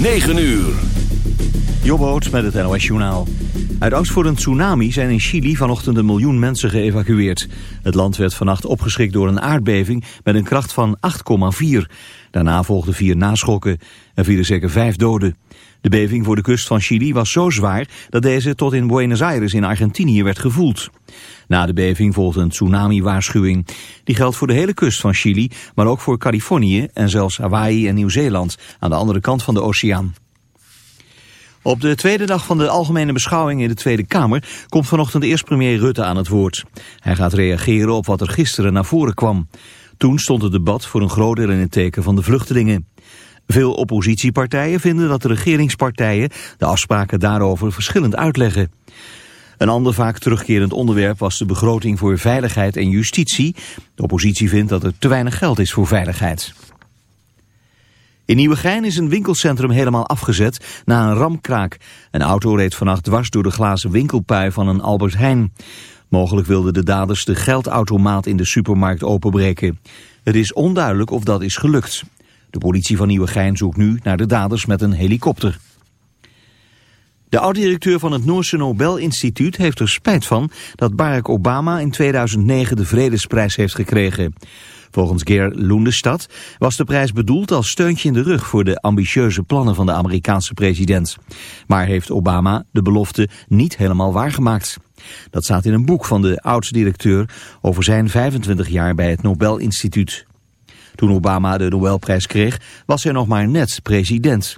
9 uur. Jobboot met het NOS Journaal. Uit angst voor een tsunami zijn in Chili vanochtend een miljoen mensen geëvacueerd. Het land werd vannacht opgeschrikt door een aardbeving met een kracht van 8,4. Daarna volgden vier naschokken en vielen zeker vijf doden. De beving voor de kust van Chili was zo zwaar dat deze tot in Buenos Aires in Argentinië werd gevoeld. Na de beving volgde een tsunami-waarschuwing. Die geldt voor de hele kust van Chili, maar ook voor Californië en zelfs Hawaii en Nieuw-Zeeland aan de andere kant van de oceaan. Op de tweede dag van de algemene beschouwing in de Tweede Kamer komt vanochtend eerst premier Rutte aan het woord. Hij gaat reageren op wat er gisteren naar voren kwam. Toen stond het debat voor een groot deel in het teken van de vluchtelingen. Veel oppositiepartijen vinden dat de regeringspartijen de afspraken daarover verschillend uitleggen. Een ander vaak terugkerend onderwerp was de begroting voor veiligheid en justitie. De oppositie vindt dat er te weinig geld is voor veiligheid. In Nieuwegein is een winkelcentrum helemaal afgezet na een ramkraak. Een auto reed vannacht dwars door de glazen winkelpui van een Albert Heijn. Mogelijk wilden de daders de geldautomaat in de supermarkt openbreken. Het is onduidelijk of dat is gelukt. De politie van Nieuwegein zoekt nu naar de daders met een helikopter. De oud-directeur van het Noorse Nobel-instituut heeft er spijt van dat Barack Obama in 2009 de Vredesprijs heeft gekregen. Volgens Geer Loendestad was de prijs bedoeld als steuntje in de rug voor de ambitieuze plannen van de Amerikaanse president. Maar heeft Obama de belofte niet helemaal waargemaakt. Dat staat in een boek van de oud-directeur over zijn 25 jaar bij het Nobel-instituut. Toen Obama de Nobelprijs kreeg, was hij nog maar net president.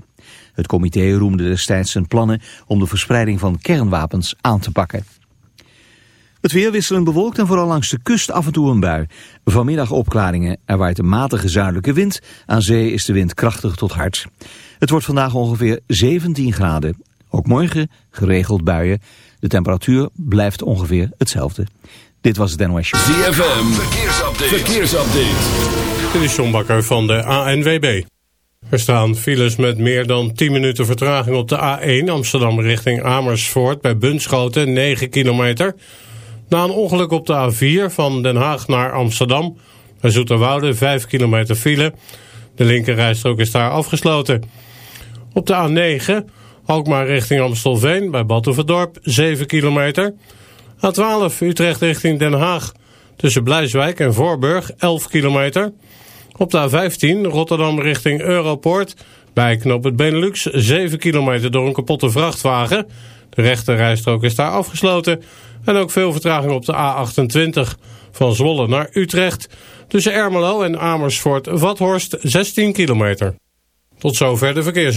Het comité roemde destijds zijn plannen om de verspreiding van kernwapens aan te pakken. Het weer wisselend bewolkt en vooral langs de kust af en toe een bui. Vanmiddag opklaringen. Er waait een matige zuidelijke wind. Aan zee is de wind krachtig tot hard. Het wordt vandaag ongeveer 17 graden. Ook morgen geregeld buien. De temperatuur blijft ongeveer hetzelfde. Dit was het NOS Show. ZFM, verkeersupdate. verkeersupdate. Dit is John Bakker van de ANWB. Er staan files met meer dan 10 minuten vertraging op de A1 Amsterdam richting Amersfoort bij Bunschoten 9 kilometer. Na een ongeluk op de A4 van Den Haag naar Amsterdam bij Zoeterwoude 5 kilometer file. De linkerrijstrook is daar afgesloten. Op de A9 Alkmaar richting Amstelveen bij Batuverdorp 7 kilometer. A12 Utrecht richting Den Haag tussen Blijswijk en Voorburg 11 kilometer. Op de A15 Rotterdam richting Europoort bij knop het Benelux 7 kilometer door een kapotte vrachtwagen. De rechte rijstrook is daar afgesloten. En ook veel vertraging op de A28 van Zwolle naar Utrecht. Tussen Ermelo en Amersfoort-Vathorst 16 kilometer. Tot zover de verkeers.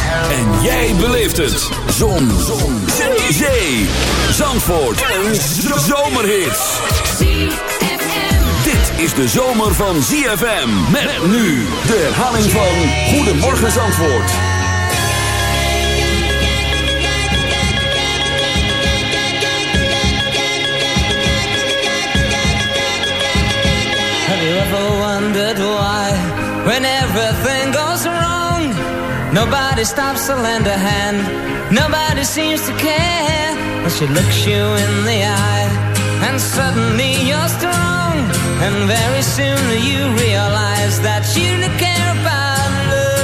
En jij beleeft het. Zon. Zon. Zee. Zandvoort. Een zomerhit. Dit is de zomer van ZFM. Met nu de herhaling van Goedemorgen Zandvoort. Have you ever wondered why, when everything nobody stops to lend a hand, nobody seems to care, but she looks you in the eye, and suddenly you're strong, and very soon you realize that you don't care about love.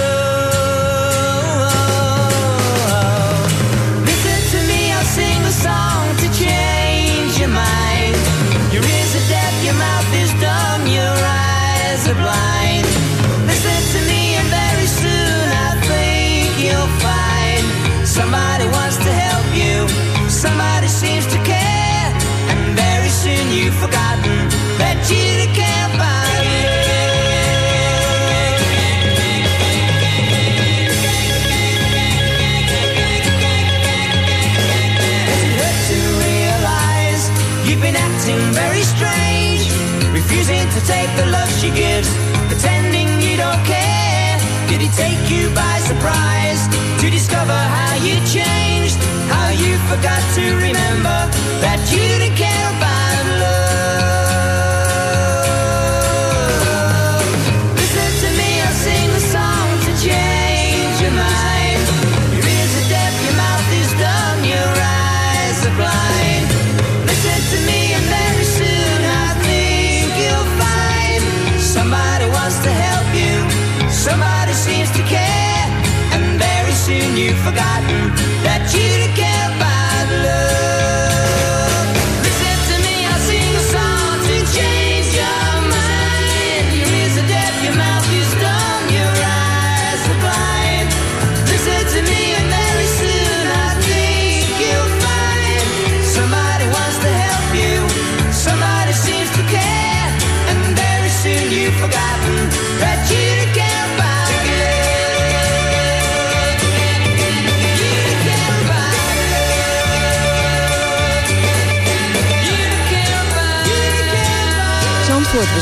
Listen to me, I'll sing song to change your mind. Your ears are deaf, your mouth is dumb, your eyes are blind. Somebody wants to help you, somebody seems to care, and very soon you've forgotten that you care about it. Does it hurt to realize you've been acting very strange, refusing to take the love she gives, pretending you don't care? Did he take you by surprise to discover how? you changed, how you forgot to remember that you didn't care about.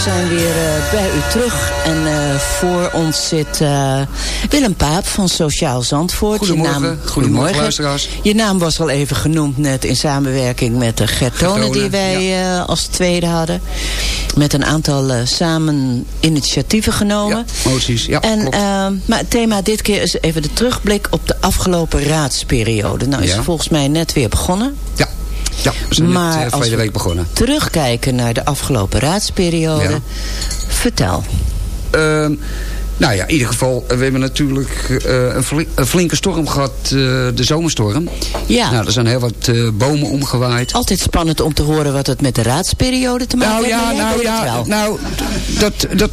Zijn weer eh, bij u terug. En eh, voor ons zit eh, Willem Paap van Sociaal Zandvoort. Je Goedemorgen. naam- Goedemorgen, luisteraars. Je naam was al even genoemd net in samenwerking met de Gert Tonen... Tonen, die wij als tweede hadden. Met een aantal samen initiatieven genomen. Ja, moties, ja, en, maar het thema dit keer is even de terugblik op de afgelopen raadsperiode. Nou is Ja. het volgens mij net weer begonnen. Ja, ja we zijn Maar net uh, als we- week begonnen. Terugkijken naar de afgelopen raadsperiode. Ja. Vertel. Ehm, nou ja, in ieder geval, eh, we hebben natuurlijk eh, een, fli- een flinke storm gehad, eh, de zomerstorm. Ja. Nou, er zijn heel wat eh, bomen omgewaaid. Altijd spannend om te horen wat het met de raadsperiode te maken Nou heeft. ja, nou weet het ja, nou, dat, dat,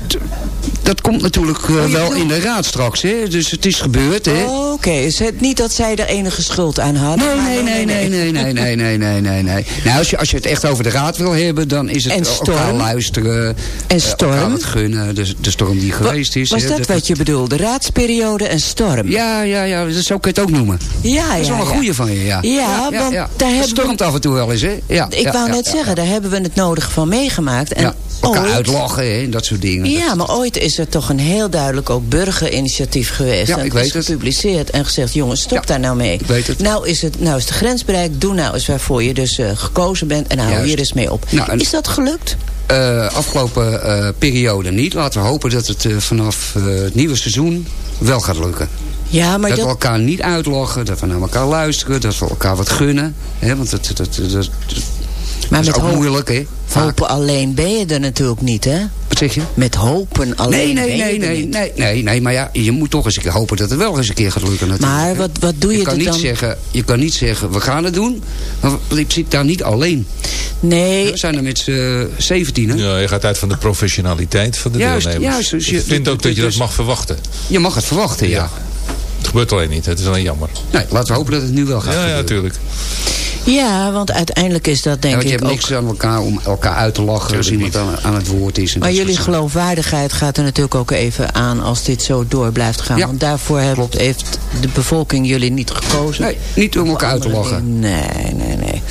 dat komt natuurlijk eh, wel in de raad straks, hè. Dus het is gebeurd, hè. Oh, Oké, is het niet dat zij er enige schuld aan hadden? Nee, nee, nee, nee, nee, nee, nee, nee, nee, nee, nee. Nou, als je, als je het echt over de raad wil hebben, dan is het En elkaar storm? luisteren. En eh, elkaar storm? wat gunnen, de, de storm die geweest is. Was hè, dat wat je bedoelde? Raadsperiode en storm? Ja, ja, ja, dat zo kun je het ook noemen. ja, Dat is wel ja, een ja. goeie van je, ja. Ja, want daar Het hebben stormt we... af en toe wel eens, hè. Ja, Ik ja, wou ja, net ja, zeggen, daar hebben we het nodig van meegemaakt. En Ja, elkaar ooit- uitlachen, hè, dat soort dingen. Ja, maar ooit is er toch een heel duidelijk ook burgerinitiatief geweest. Ja, en ik weet is het. gepubliceerd en gezegd, jongens, stop Ja, daar nou mee. ik weet het. Nou is, het, nou is de grens bereikt, doe nou eens waarvoor je dus eh, gekozen bent en hou Juist. hier eens mee op. Nou, is dat gelukt? Eh, afgelopen eh, periode niet. Laten we hopen dat het vanaf het nieuwe seizoen wel gaat lukken. Ja, maar dat, dat, we elkaar niet uitlachen, dat we naar elkaar luisteren, dat we elkaar wat gunnen. Hè, want dat, dat, dat, dat, maar is met ook hoop- moeilijk, hè? Vaak. hopen alleen ben je er natuurlijk niet, hè? Wat zeg je? Met hopen alleen Nee, nee, nee, nee, nee, nee, nee, maar ja, je moet toch eens een keer hopen dat het wel eens een keer gaat lukken natuurlijk. Maar wat, wat doe je, je kan, niet dan? zeggen, je kan niet zeggen, we gaan het doen, maar ik zit daar niet alleen. Nee, We zijn er met z'n zeventien, Ja, je gaat uit van de professionaliteit van de Juist, deelnemers. juist, dus je- ik vind ook dat je dat dus- mag verwachten. Je mag het verwachten, ja. Het gebeurt alleen niet, het is alleen jammer. Nee, laten we hopen dat het nu wel gaat Ja, ja, gebeuren. natuurlijk. ja, want uiteindelijk is dat Ja, denk want je ik hebt ook... niks aan elkaar om elkaar uit te lachen als iemand aan, aan het woord is. en Maar jullie geloofwaardigheid gaat er natuurlijk ook even aan als dit zo door blijft gaan. Ja, Want daarvoor heeft, heeft de bevolking jullie niet gekozen. Nee, niet om elkaar uit te lachen. Nee, nee, nee.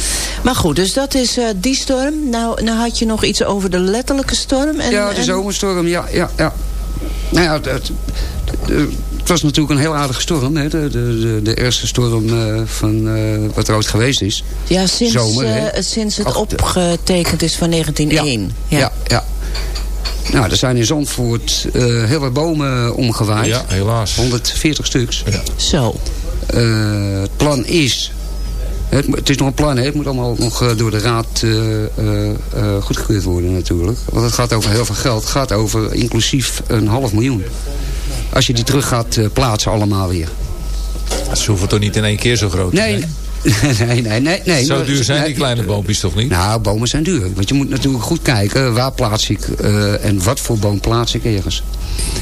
Maar goed, dus dat is eh, die storm. Nou, nou had je nog iets over de letterlijke storm. En, Ja, de en- zomerstorm, ja, ja, ja. Nou ja, het, het, het was natuurlijk een heel aardige storm. Hè? De, de, de, de eerste storm eh, van eh, wat er ooit geweest is. Ja, sinds, zomer, eh, sinds het opgetekend is van 1901. Ja, ja. ja. Nou, er zijn in Zandvoort eh, heel wat bomen omgewaaid. Ja, helaas. 140 stuks. Zo. Eh, het plan is... Het, het is nog een plan, hè? het moet allemaal nog door de raad eh, eh, eh, goedgekeurd worden natuurlijk. Want het gaat over heel veel geld. Het gaat over inclusief een half miljoen. Als je die terug gaat eh, plaatsen allemaal weer. Ze hoeven toch niet in één keer zo groot te Nee, zijn? nee, nee, nee. nee Zo duur zijn die kleine boompjes toch niet? Nou, bomen zijn duur. Want je moet natuurlijk goed kijken, waar plaats ik eh, en wat voor boom plaats ik ergens.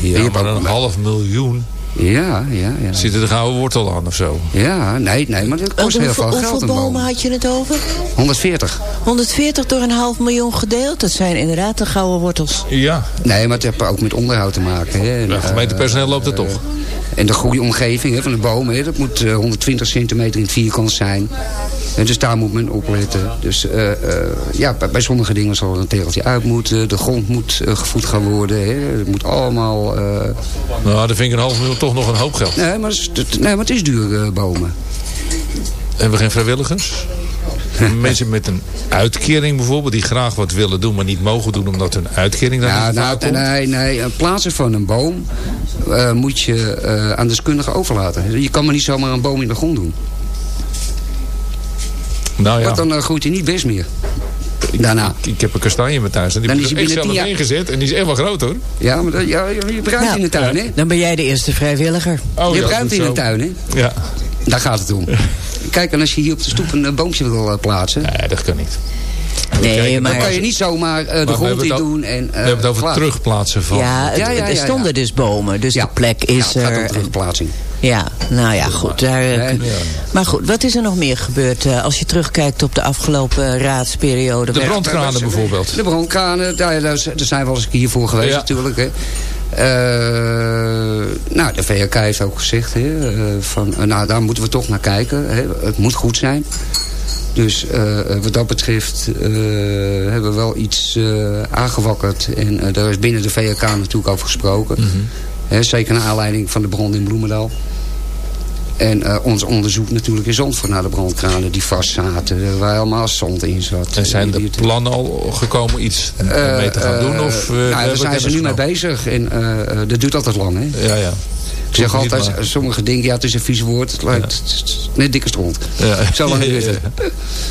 Ja, maar een half miljoen. Ja, ja, ja. Zit er de gouden wortel aan of zo? Ja, nee, nee, maar dat kost En heel hoeveel veel hoeveel geld een bomen boom. had je het over? 140. 140 door een half miljoen gedeeld. Dat zijn inderdaad de gouden wortels. Ja. Nee, maar het heeft ook met onderhoud te maken. Hè. En, Ja, gemeentepersoneel loopt het eh, toch? En de goede omgeving hè, van de bomen, hè, dat moet eh, 120 centimeter in het vierkant zijn. En dus daar moet men op letten. Dus eh, eh, ja, bij, bij sommige dingen zal er een tegeltje uit moeten. De grond moet eh, gevoed gaan worden. Hè. Het moet allemaal... Nou, dan vind ik een half miljoen toch nog een hoop geld. nee, maar het nee, maar het is duur, bomen. Hebben we geen vrijwilligers? Mensen met een uitkering bijvoorbeeld, die graag wat willen doen, maar niet mogen doen omdat hun uitkering daar Ja, niet nou, komt. nee, nee, plaatsen van een boom moet je aan deskundigen overlaten. Je kan maar niet zomaar een boom in de grond doen. Nou ja, Want dan eh, groeit hij niet best meer. Daarna. ik, ik heb een kastanje in mijn thuis en die Dan heb ik is hij echt binnen zelf tien jaar- ingezet en die is echt wel groot hoor. Ja, maar dat, ja, je bruimt Nou, in de tuin, hè? Dan ben jij de eerste vrijwilliger. Oh, je ja, bruimt goed in zo. de tuin, hè? Ja, Daar gaat het om. Kijk, en als je hier op de stoep een eh, boompje wil eh, plaatsen... nee, dat kan niet. Nee, Kijken, dan maar... kan je niet zomaar eh, de Maar grond in het doen en... We hebben het over klaar. terugplaatsen van. Ja, het- Ja, ja, er stonden dus bomen, dus Ja. de plek is ja, het gaat om er. terugplaatsing. Ja, nou ja, goed. Daar, eh, Nee. Maar goed, wat is er nog meer gebeurd eh, als je terugkijkt op de afgelopen raadsperiode? De brandkranen bijvoorbeeld. De brandkranen, daar, daar zijn we al eens een keer voor geweest natuurlijk. Hè. Eh, nou, de VRK heeft ook gezegd, hè, eh, van, eh, nou, daar moeten we toch naar kijken. Hè. Het moet goed zijn. Dus eh, wat dat betreft eh, hebben we wel iets eh, aangewakkerd. En daar is binnen de VRK natuurlijk over gesproken. Hè, zeker naar aanleiding van de brand in Bloemendaal. En ons onderzoek natuurlijk in Zandvoort naar de brandkranen die vast zaten. Waar helemaal zand in zat. En zijn de plannen al gekomen iets mee te gaan doen? Of, nou, daar zijn ze nu mee bezig. En dat duurt altijd lang, hè? Ja, ja. Ik zeg niet, altijd, maar- sommige dingen, ja, het is een vies woord. Het lijkt net dikke stront. Ja. Zo lang Ja, duurt ja, het.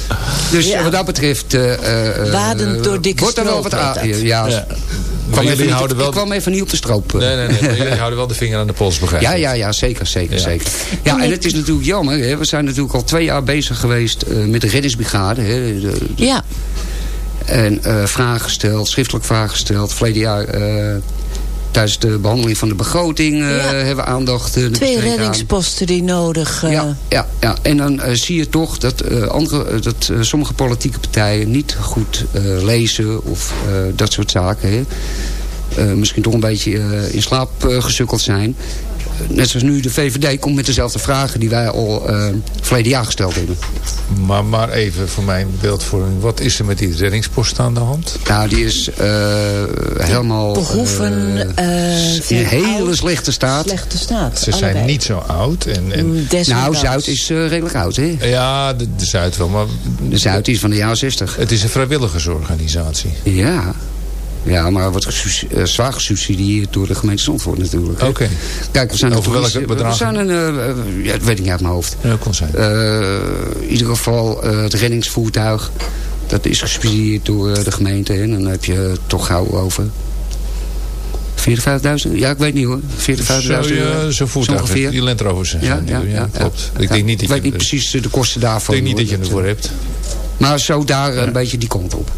ja. Dus Ja. wat dat betreft... eh, eh, Wadend door dikke wordt er wel wat aan. Ja, Ja. Ik Maar kwam, even jullie niet, houden op- wel... ik kwam even niet op de stroop. eh. Nee, nee, nee. jullie houden wel de vinger aan de pols, begrijp Ja, ik. ja, ja, zeker, zeker, Ja. zeker. Ja, en het is natuurlijk jammer. Hè. We zijn natuurlijk al twee jaar bezig geweest eh, met de reddingsbrigade. Hè. De- de- Ja, En eh vragen gesteld, schriftelijk vragen gesteld. Verleden jaar eh, tijdens de behandeling van de begroting eh, Ja. hebben we aandacht eh, twee aan. reddingsposten die nodig... eh, Ja, ja, ja, en dan zie je toch dat, andere, dat sommige politieke partijen niet goed lezen of dat soort zaken. Hè. Misschien toch een beetje in slaap gesukkeld zijn. Net zoals nu de VVD komt met dezelfde vragen die wij al eh verleden jaar gesteld hebben. Maar, maar even voor mijn beeldvorming. Wat is er met die reddingspost aan de hand? Nou, die is eh, helemaal behoeven... eh, eh, in hele oud, slechte staat. Slechte staat. Ze zijn niet zo oud. En, en, Mm, Nou. Zuid is eh, redelijk oud, hè? ja, de, de Zuid wel. Maar De Zuid is van de jaren 60. het is een vrijwilligersorganisatie. Ja. Ja, maar wordt eh, zwaar gesubsidieerd door de gemeente Zandvoort natuurlijk. Oké. Kijk, we zijn Over een welke toeristen- bedragen? We zijn een, eh, eh, ja, dat weet ik niet uit mijn hoofd. Ja, kon zijn. In ieder geval het reddingsvoertuig. Dat is gesubsidieerd door de gemeente. En dan heb je toch gauw over 45.000? Ja, ik weet niet hoor. 45.000 Zo, euro. zo'n voertuig. ongeveer. Die Land Rovers Ja, ja, ja, klopt. ja. Ik denk niet Ik dat weet je, niet precies de kosten daarvan. ik denk niet hoor. dat je ervoor hebt. Maar zo daar een beetje die kant op.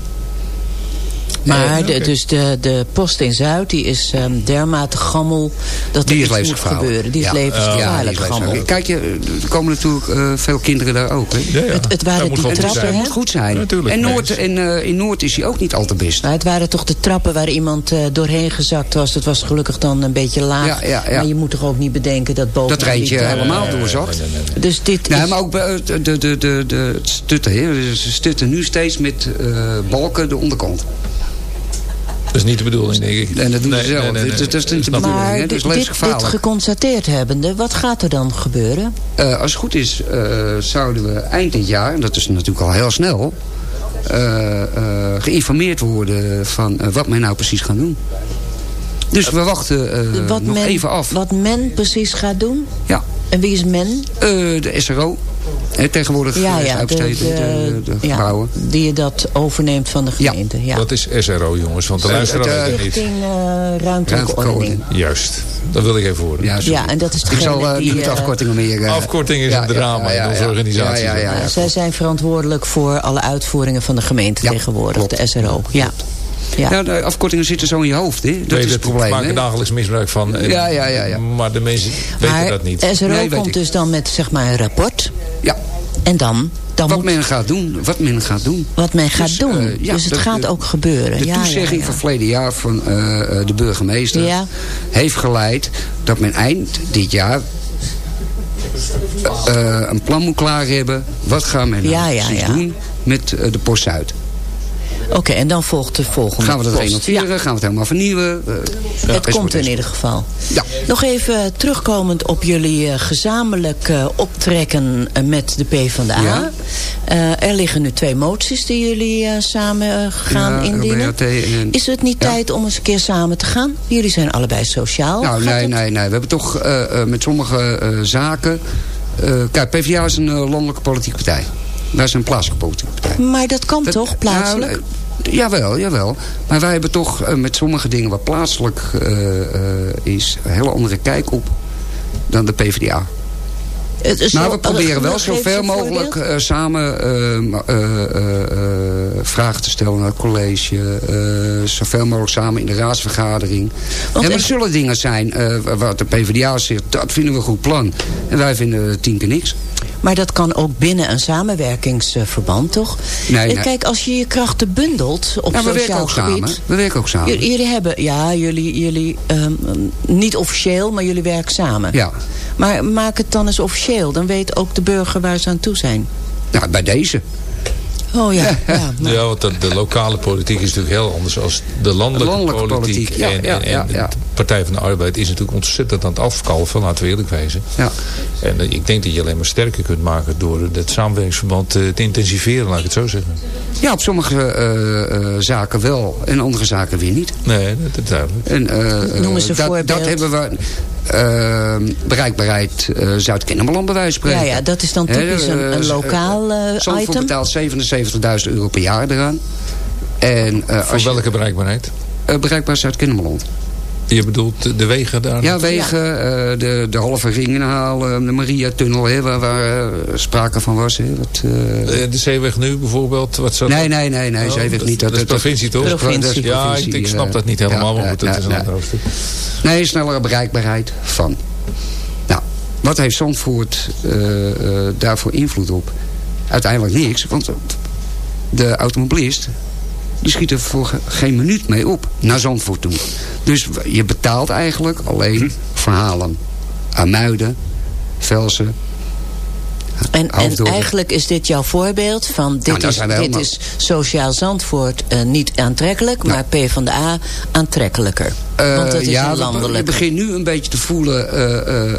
Maar Eh, de, dus de, de post in Zuid die is ehm, dermate gammel dat er Die iets moet gebeuren. Die is Ja. Ja, levensgevaarlijk is gammel. Kijk, je, er komen natuurlijk eh, veel kinderen daar ook. Hè? Ja, ja. Het- het waren die trappen. Het moet goed zijn. Natuurlijk, en. Noord, en, eh, in Noord is hij ook niet al te best. Maar het waren toch de trappen waar iemand eh, doorheen gezakt was. Dat was gelukkig dan een beetje laag. Ja, ja, ja. Maar je moet toch ook niet bedenken dat boven... Dat die- helemaal doorzakt. Nee, nee, nee. Dus dit Nee, is... maar ook de, de, de, de, stutten. Hè? Ze stutten nu steeds met balken de onderkant. Dat is niet de bedoeling, denk ik. En dat doen Nee, ze zelf. nee, nee, nee. Dat, dat is niet de bedoeling. Maar hè? Dat is dit, dit, geconstateerd hebbende, wat gaat er dan gebeuren? Eh, als het goed is, eh, zouden we eind dit jaar, en dat is natuurlijk al heel snel... eh, eh, geïnformeerd worden van wat men nou precies gaat doen. Dus we wachten eh, wat, nog men, even af. wat men precies gaat doen? Ja, En wie is men? eh, de SRO. Tegenwoordig Ja, eh, ja, de, de, de, de ja, die je dat overneemt van de Ja. gemeente. Ja. Wat is SRO, jongens? Want de luisteraar weet het niet. Richting eh, ruimtelijke Ruimtelijke ordening. Juist. Dat wil ik even horen. Ja. Ja, en dat is Ik zal eh, die... niet afkortingen meer... eh, Afkorting is ja, een drama ja, ja, in onze ja. organisatie. Ja, ja, ja, ja, ja, zij zijn verantwoordelijk voor alle uitvoeringen van de gemeente Ja, tegenwoordig, klopt. de SRO. Ja. Ja. Ja, de afkortingen zitten zo in je hoofd. Hè? Dat is het probleem. maken dagelijks misbruik van. En- Ja, ja, ja, ja. Maar de mensen weten dat niet. SRO Nee, weet komt dus dan met zeg maar een rapport. Ja, En dan, dan wat moet men gaat doen. Wat men gaat doen. wat men gaat Dus, doen. eh, ja, dus het de- gaat ook gebeuren. De ja, toezegging ja, ja. van verleden jaar van eh, eh, de burgemeester... Ja. heeft geleid dat men eind dit jaar... eh, een plan moet klaar hebben. Wat gaan men nou Ja, ja, precies ja. doen met eh, de Post Zuid? Oké, en dan volgt de volgende Gaan we dat post. renoveren? Ja. Gaan we het helemaal vernieuwen? Eh, Het is komt in is. ieder geval. Ja. Nog even terugkomend op jullie eh, gezamenlijk eh, optrekken eh, met de PvdA. Ja. Eh, er liggen nu twee moties die jullie eh, samen eh, gaan Ja, indienen. En- Is het niet tijd om eens een keer samen te gaan? Jullie zijn allebei sociaal. Nou, Gaat nee, het- nee, nee. We hebben toch eh, eh, met sommige eh, zaken... eh, kijk, PvdA is een eh, landelijke politieke partij. Wij zijn een plaatselijke politieke partij. Maar dat kan Dat- toch, plaatselijk? Nou, eh, jawel, jawel. Maar wij hebben toch eh, met sommige dingen wat plaatselijk eh, eh, is... een hele andere kijk op dan de PvdA. Zo- we proberen wel zoveel mogelijk samen eh, eh, eh, eh, vragen te stellen naar het college. zoveel mogelijk samen in de raadsvergadering. Want en er zullen dingen zijn wat de PvdA zegt, dat vinden we een goed plan. En wij vinden tien keer niks. Maar dat kan ook binnen een samenwerkingsverband, toch? Nee, Eh, nee. Kijk, als je je krachten bundelt op we werken sociaal ook gebied... samen. We werken ook samen. Jullie, jullie hebben, ja, jullie, jullie ehm, niet officieel, maar jullie werken samen. Ja. Maar maak het dan eens officieel. Dan weet ook de burger waar ze aan toe zijn. Nou, bij deze. Oh ja, ja. Ja, want de, de lokale politiek is natuurlijk heel anders dan de landelijke, Landelijke politiek. politiek, ja, en ja, en, en ja, ja. de Partij van de Arbeid is natuurlijk ontzettend aan het afkalven, laten we eerlijk wezen. Ja. En eh, ik denk dat je alleen maar sterker kunt maken door het samenwerkingsverband eh, te intensiveren, laat ik het zo zeggen. ja, op sommige eh, eh, zaken wel. En andere zaken weer niet. Nee, dat is duidelijk. En, eh, Noem eens een voorbeeld. Dat hebben we... eh, bereikbaarheid eh Zuid-Kennemerland bij wijze van ja, spreken. ja, dat is dan typisch Hè, een, eh, een eh, lokaal eh, Zandvoort item. betaalt 77.000 euro per jaar eraan. En eh, Voor als je, welke bereikbaarheid? eh, bereikbaar Zuid-Kennemerland. Je bedoelt de- wegen daar? Ja, wegen, eh, de, de halve ring inhalen, de Maria-tunnel, hè, waar, waar eh, sprake van was. Hè, wat, eh, De zeeweg nu bijvoorbeeld? Wat zou nee, nee, nee, nee, Oh, zeeweg dat- niet. Dat, is provincie toch? dat is- dat is Provincie. Ja, ik, provincie, ik snap dat niet helemaal, ja, maar goed, ja, dat is een ander hoofdstuk. Nee, snellere bereikbaarheid van. Nou, wat heeft Zandvoort eh, eh, daarvoor invloed op? Uiteindelijk niks, want de automobilist... die schiet er voor ge- geen minuut mee op naar Zandvoort toe. Dus je betaalt eigenlijk alleen verhalen. Amuiden, Velsen. En, en eigenlijk is dit jouw voorbeeld van dit, Nou, daar is, dit is sociaal Zandvoort eh, niet aantrekkelijk, maar PvdA aantrekkelijker. Eh, Want het is ja, landelijk. Je begint nu een beetje te voelen eh, eh,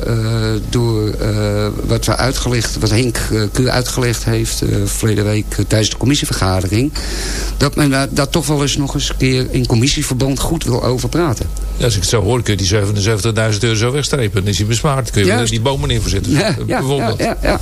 eh, door eh, wat we uitgelegd, wat Henk uh, Keur uitgelegd heeft uh, verleden week uh, tijdens de commissievergadering. Dat men daar, daar toch wel eens nog eens een keer in commissieverband goed wil over praten. Ja, als ik het zo hoor, kun je die 77.000 euro zo wegstrepen. Dan is hij bespaard. Kun je Juist. er die bomen in verzetten. Ja, ja, bijvoorbeeld. ja, ja, ja.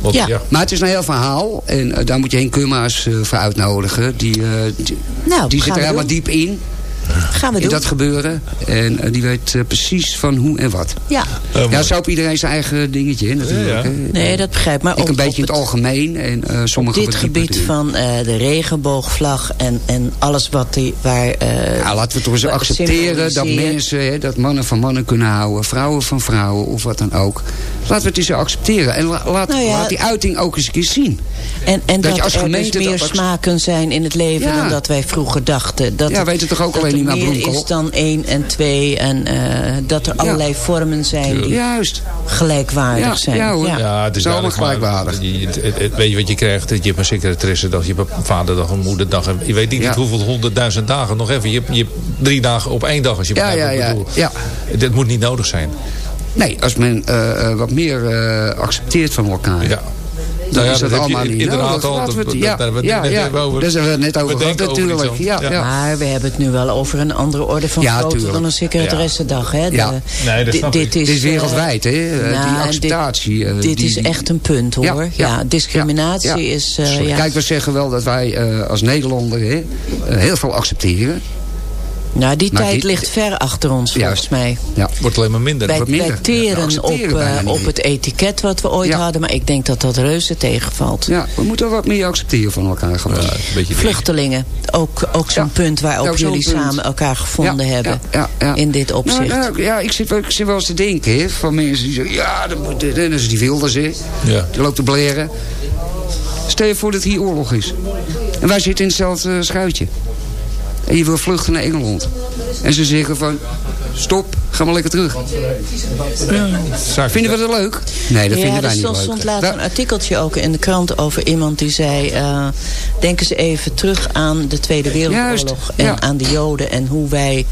Want, Ja. ja. Maar het is een heel verhaal en uh, daar moet je Henk Keurmaas uh, voor uitnodigen. Die, uh, die, Nou, die zit er helemaal doen. diep in. Gaan we in doen. dat gebeuren. En uh, die weet uh, precies van hoe en wat. Ja. Oh, ja, zo op iedereen zijn eigen dingetje in natuurlijk. Ja, ja. hè. Nee, dat begrijp ik. Maar Ik op, een beetje in het algemeen. En uh, sommige dit gebied van uh, de regenboogvlag en, en alles wat die, waar... Uh, ja, laten we toch eens accepteren dat mensen, hè, dat mannen van mannen kunnen houden, vrouwen van vrouwen of wat dan ook. Laten we het eens accepteren. En la, laat, Nou ja, laat die uiting ook eens een keer zien. En, en Dat dat, je als er gemeente dus meer dat smaken zijn in het leven Ja. dan dat wij vroeger dachten. Dat Ja, weet het toch ook alleen niet meer Bloemkool? is dan één en twee. En eh, dat er allerlei vormen zijn die Juist. gelijkwaardig Ja, zijn. ja hoor. Ja, het is allemaal maar gelijkwaardig. je- het- het- het- weet je wat je krijgt? Je hebt een secretaressendag, je hebt een vaderdag, een moederdag. en Je weet niet Ja. hoeveel honderdduizend dagen nog even. Je hebt, je hebt drie dagen op één dag als je Ja, begrijpt ja, wat ik ja, bedoel. Dit moet niet nodig zijn. Nee, als men eh, eh, wat meer eh, accepteert van elkaar. Ja. Dan Nou ja, is dat, allemaal niet inderdaad nodig. al. Laten we Dat- het- dat- ja, daar hebben we ja, het net ja. over. Daar zijn we het net over gehad natuurlijk. Ja, ja. Maar we hebben het nu wel over een andere orde van Ja, grootte dan een secretaressendag. Hè? De- Ja. Nee, dat di- snap dit is, Dit is eh, wereldwijd, hè? eh, nou, die dit- acceptatie. eh, dit die- is echt een punt hoor. Ja, ja, discriminatie ja. is... eh, ja. Kijk, we zeggen wel dat wij eh, als Nederlander hè, eh, heel veel accepteren. Nou, die maar tijd ligt ver achter ons volgens Juist. mij. Ja. Wordt alleen maar minder. Wij, minder. wij teren We op, eh, op het etiket wat we ooit Ja. hadden. Maar ik denk dat dat reuze tegenvalt. ja, we moeten wat meer accepteren van elkaar. Gewoon. Ja, een beetje Vluchtelingen, ook, ook zo'n Ja. punt waarop jullie punt. samen elkaar gevonden Ja, hebben. ja, ja, ja. In dit opzicht. Nou, nou, ja, ik zit, wel- ik zit wel eens te denken van mensen die zeggen... Ja, dat, moet, dat is die Wilders, hè. Ja. Die loopt te bleren. Stel je voor dat hier oorlog is. En wij zitten in hetzelfde schuitje. En je wil vluchten naar Engeland. En ze zeggen van... stop, ga maar lekker terug. Vinden we dat leuk? Nee, dat ja, vinden wij er niet stond, leuk. stond laatst een artikeltje ook in de krant over iemand die zei... eh denk eens even terug aan de Tweede Wereldoorlog Juist, en ja. aan de Joden... en hoe wij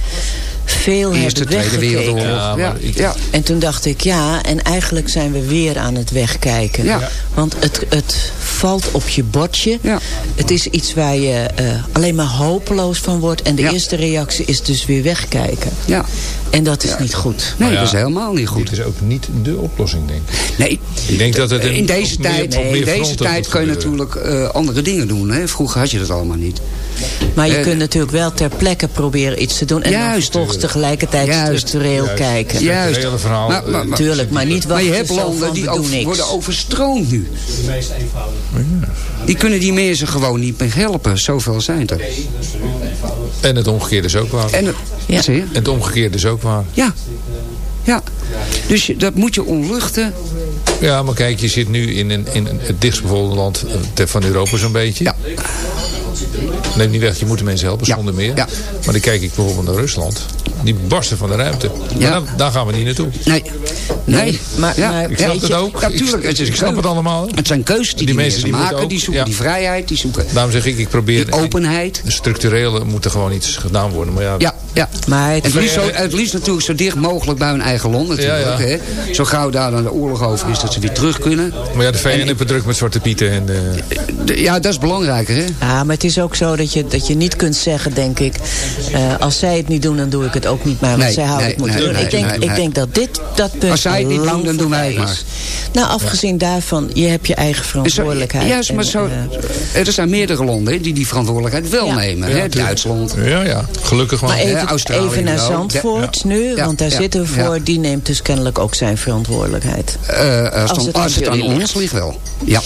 veel Eerste, hebben Tweede weggekeken. Wereldoorlog. Ja, Ja. En toen dacht ik, ja, en eigenlijk zijn we weer aan het wegkijken. Ja. Want het, het valt op je bordje. Ja. Het is iets waar je eh, alleen maar hopeloos van wordt. En de Ja. eerste reactie is dus weer wegkijken. Ja. En dat is niet goed. Nee, ja, dat is helemaal niet goed. Dit is ook niet de oplossing, denk ik. Nee, Ik denk dat het een- in deze meer- tijd, op meer in deze tijd kun je gebeuren. natuurlijk eh, andere dingen doen. Hè? Vroeger had je dat allemaal niet. Maar je Eh, kunt natuurlijk wel ter plekke proberen iets te doen. En dan Juist. vervolgens tegelijkertijd Juist. structureel Juist. kijken. Ja. Juist. Het hele verhaal, Maar, maar, maar, Tuurlijk, maar niet maar wachten je hebt landen die over- niks. worden overstroomd nu. Die kunnen die mensen gewoon niet meer helpen. Zoveel zijn er. En het omgekeerde is ook waar. En, het- Ja. wat? En het omgekeerde is ook waar. Ja. Ja. Dus je- dat moet je onluchten. Ja, maar kijk, je zit nu in, een, in een- het dichtstbevolkte land eh, ter- van Europa zo'n beetje. Ja. Neem niet weg, je moet de mensen helpen Ja. zonder meer. Ja. Maar dan kijk ik bijvoorbeeld naar Rusland. Die barsten van de ruimte. Maar Ja. daar, daar gaan we niet naartoe. Nee. Nee. maar- ja. maar Ik snap het ook. Ja, Ik- tuurlijk, het is ik snap keuze. het allemaal. Het zijn keuzes die die, Die mensen die maken. ook- die zoeken ja. die vrijheid. Die zoeken Daarom zeg ik, ik probeer... die openheid. De structurele moet er gewoon iets gedaan worden. Maar ja, Ja, ja. Maar het, Het liefst, zo, het liefst natuurlijk zo dicht mogelijk bij hun eigen land natuurlijk. Ja, ja. Hè? Zo gauw daar dan de oorlog over is dat ze weer terug kunnen. maar ja, de VN heeft het druk met Zwarte Pieten. En, eh, De- ja, dat is belangrijker hè. Ja, maar het is ook zo dat je, dat je niet kunt zeggen, denk ik... eh, als zij het niet doen, dan doe ik het ook niet maar. Want Nee, zij houden nee, het moeten nee, doen. nee, ik denk, nee, ik denk dat dit dat punt Als zij het niet lang doen, dan doen wij het is. Nou, afgezien daarvan, je hebt je eigen En zo- verantwoordelijkheid. Juist, maar zo, eh, er zijn meerdere landen die die verantwoordelijkheid wel Ja. nemen. Ja, hè? Duitsland. ja, ja, gelukkig maar. maar even, Australië even naar. Zandvoort nu, Ja, want daar ja, zitten we voor. ja. Die neemt dus kennelijk ook zijn verantwoordelijkheid. Eh, als, Als het, aan het aan jullie ons ligt wel. Ja,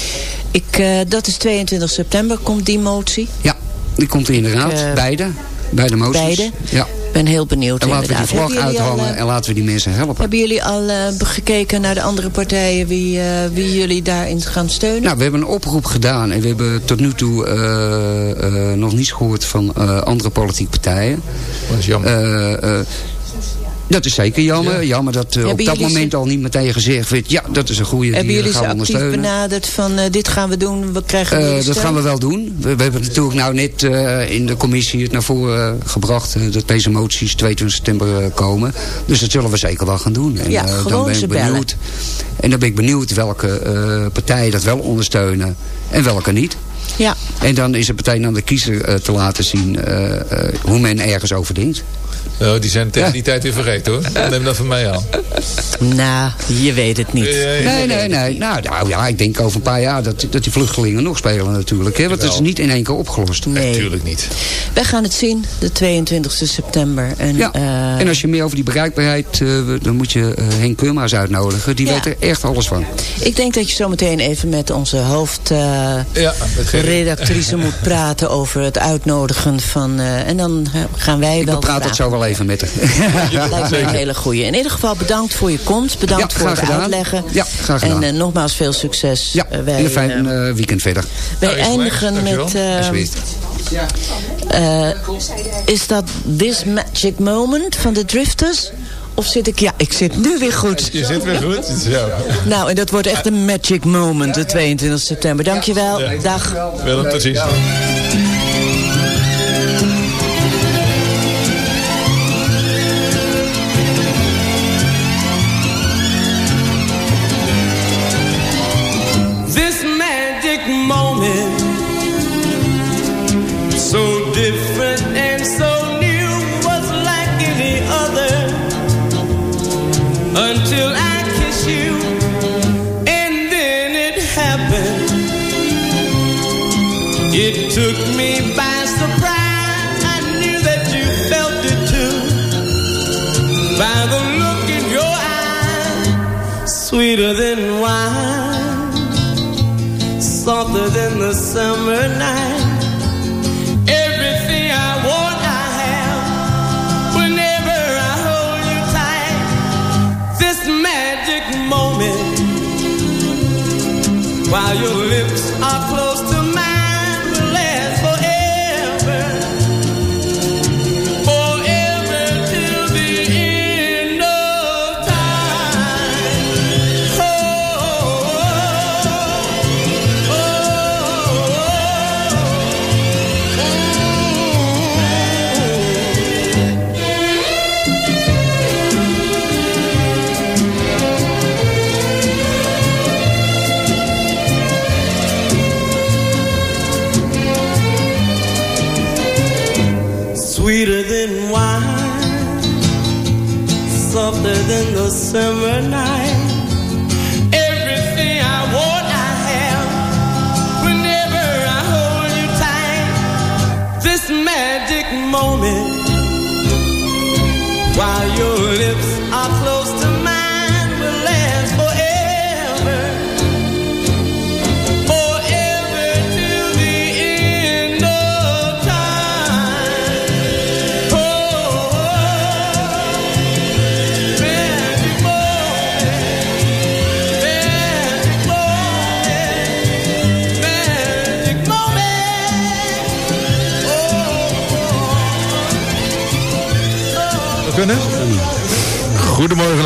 Ik, eh, dat is 22 september, komt die motie. ja. die komt er inderdaad. Eh, beide. Beide moties. Beide. Ja. Ben heel benieuwd En laten we die inderdaad. vlag Hebben jullie al, uithangen eh, en laten we die mensen helpen. Hebben jullie al eh, gekeken naar de andere partijen wie, eh, wie jullie daarin gaan steunen? Nou, we hebben een oproep gedaan en we hebben tot nu toe eh, eh, nog niets gehoord van eh, andere politieke partijen. Dat is jammer. Dat is zeker jammer. Jammer dat eh, op Hebben dat jullie moment ze- al niet meteen gezegd werd... ja, dat is een goede, Hebben jullie gaan we ondersteunen. benaderd van eh, dit gaan we doen, we krijgen Eh, jullie dat steun? gaan we wel doen. We, we hebben natuurlijk nou net in de commissie het naar voren gebracht... dat deze moties 22 september komen. Dus dat zullen we zeker wel gaan doen. En, Ja, dan ben ik bellen. benieuwd. En dan ben ik benieuwd welke partijen dat wel ondersteunen en welke niet. Ja, En dan is het meteen aan de kiezer eh, te laten zien eh, eh, hoe men ergens over denkt. Oh, die zijn tegen Ja. die tijd weer vergeten hoor. Neem dat van mij aan. nou, je weet het niet. Nee, nee, nee. Nou, nou ja, ik denk over een paar jaar dat, dat die vluchtelingen nog spelen natuurlijk. Hè? Want het is niet in één keer opgelost. Nee. Natuurlijk niet. Wij gaan het zien, de 22 september. En, Ja, eh, en als je meer over die bereikbaarheid... eh, dan moet je eh, Henk Keurma's uitnodigen. Die Ja. weet er echt alles van. ik denk dat je zo meteen even met onze hoofdredactrice Ja, dat geeft- redactrice moet praten over het uitnodigen van... eh, en dan eh, gaan wij Ik wel bepraat het vragen. zo wel even met haar. Lijkt me een hele goeie. In ieder geval bedankt voor je komst. Bedankt Ja, voor het gedaan. uitleggen. Ja, graag gedaan. En eh, nogmaals veel succes. Ja, Eh, wij, en een fijn eh, eh, weekend verder. wij Nou, eindigen met... eh, eh, is dat This Magic Moment van de Drifters? Of zit ik... Ja, ik zit nu weer goed. Je zit weer goed. Zo. Nou, en dat wordt echt een magic moment, de 22 september. Dankjewel. Dag. Willem, tot ziens. this magic moment so different softer than the summer night.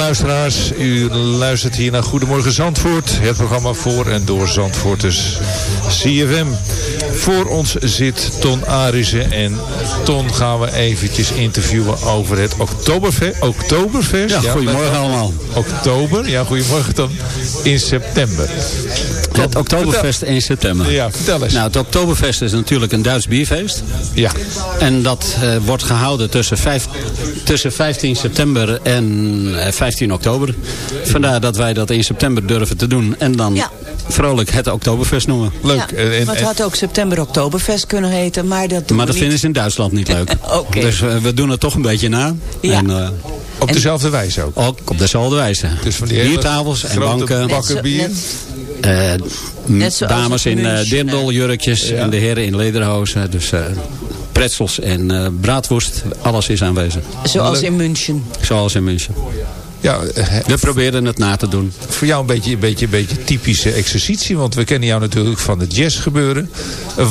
Luisteraars. U luistert hier naar Goedemorgen Zandvoort. Het programma voor en door Zandvoorters CFM. Voor ons zit Ton Arissen. En Ton gaan we eventjes interviewen over het Oktoberfest. Oktoberfest. Ja, goedemorgen allemaal. Oktober. Ja, goedemorgen Ton. In september. Het Oktoberfest in september. Ja, vertel eens. Nou, het Oktoberfest is natuurlijk een Duits bierfeest. Ja. En dat eh, wordt gehouden tussen, vijf, tussen 15 september en eh, 15 oktober. Vandaar dat wij dat in september durven te doen. En dan Ja. vrolijk het Oktoberfest noemen. Leuk. Ja, En- en- maar het had ook september Oktoberfest kunnen heten, maar dat doen Maar dat niet. vinden ze in Duitsland niet leuk. Oké. Dus eh, we doen het toch een beetje na. Ja. En, eh, op dezelfde wijze ook. ook op dezelfde wijze. Dus van die Biertafels en banken. bakken bier. Eh, Net dames in eh, München, dirndeljurkjes Ja. en de heren in lederhozen. Dus eh pretzels en eh braadworst, alles is aanwezig. Zoals in München. Zoals in München. Ja, eh, We proberen het na te doen. voor jou een beetje, een beetje, een beetje typische exercitie. Want we kennen jou natuurlijk van het jazz gebeuren.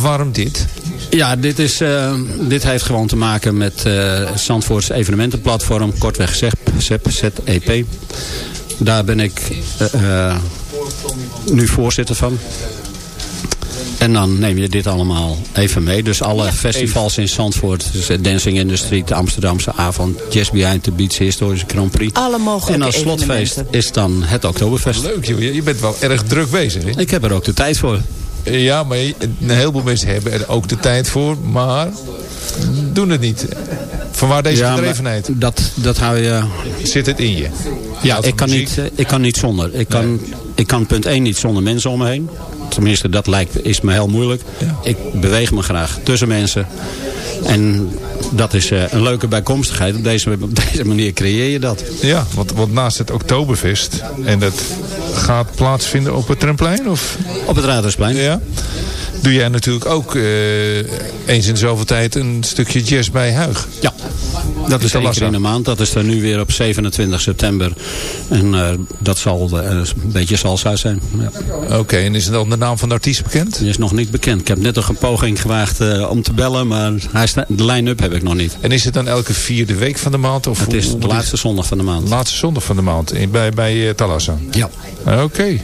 Waarom dit? Ja, dit, is, eh, dit heeft gewoon te maken met eh Zandvoorts evenementenplatform. Kortweg ZEP, ZEP, ZEP. Daar ben ik nu voorzitter van. En dan neem je dit allemaal even mee. Dus alle festivals in Zandvoort. Dus eh, Dancing in the Street, de Amsterdamse avond. Jazz Behind the Beats, Historische Grand Prix. Alle mogelijke En als slotfeest is dan het Oktoberfest. Leuk joh, je bent wel erg druk bezig. Hè? Ik heb er ook de tijd voor. Ja, maar een heleboel mensen hebben er ook de tijd voor. Maar doen het niet. Vanwaar deze Ja, gedrevenheid? Dat, dat hou je... Zit het in je? Ja, ik kan, muziek? niet, eh, ik kan niet zonder. Ik kan, ik kan punt 1 niet zonder mensen om me heen. Tenminste, dat lijkt, is me heel moeilijk. Ik beweeg me graag tussen mensen. En dat is eh, een leuke bijkomstigheid. Op deze, op deze manier creëer je dat. Ja, want, want naast het Oktoberfest. En dat gaat plaatsvinden op het Tremplein? Of? Op het Raadhuisplein. Ja. Doe jij natuurlijk ook eh, eens in zoveel tijd een stukje jazz bij Huig. Ja, dat is de keer in de maand. Dat is er nu weer op 27 september. En eh, dat zal eh, een beetje salsa zijn. Ja. Oké, en is dan de naam van de artiest bekend? Die is nog niet bekend. Ik heb net nog een poging gewaagd eh, om te bellen. Maar hij de line-up heb ik nog niet. En is het dan elke vierde week van de maand? Of Het is de laatste zondag van de maand. laatste zondag van de maand in, bij, bij Talassa. Ja. Oké.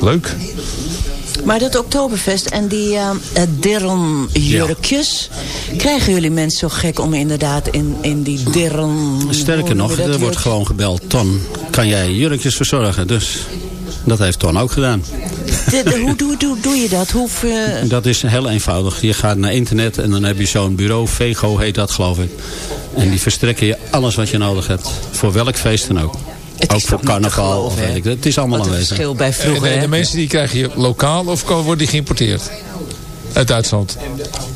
Leuk. Maar dat Oktoberfest en die uh, dirrenjurkjes... krijgen jullie mensen zo gek om inderdaad in, in die dirren... Sterker nog, er wordt gewoon gebeld. Ton, kan jij jurkjes verzorgen? Dus dat heeft Ton ook gedaan. De- de- hoe doe, doe, doe je dat? Hoe, ver- Dat is heel eenvoudig. Je gaat naar internet en dan heb je zo'n bureau. Vego heet dat geloof ik. En die verstrekken je alles wat je nodig hebt. Voor welk feest dan ook. Het ook is voor carnaval. Of weet ik, het. het is allemaal aanwezig. verschil bij En, vroeger. en de hè? mensen die krijg je lokaal of worden die geïmporteerd? Uit Duitsland.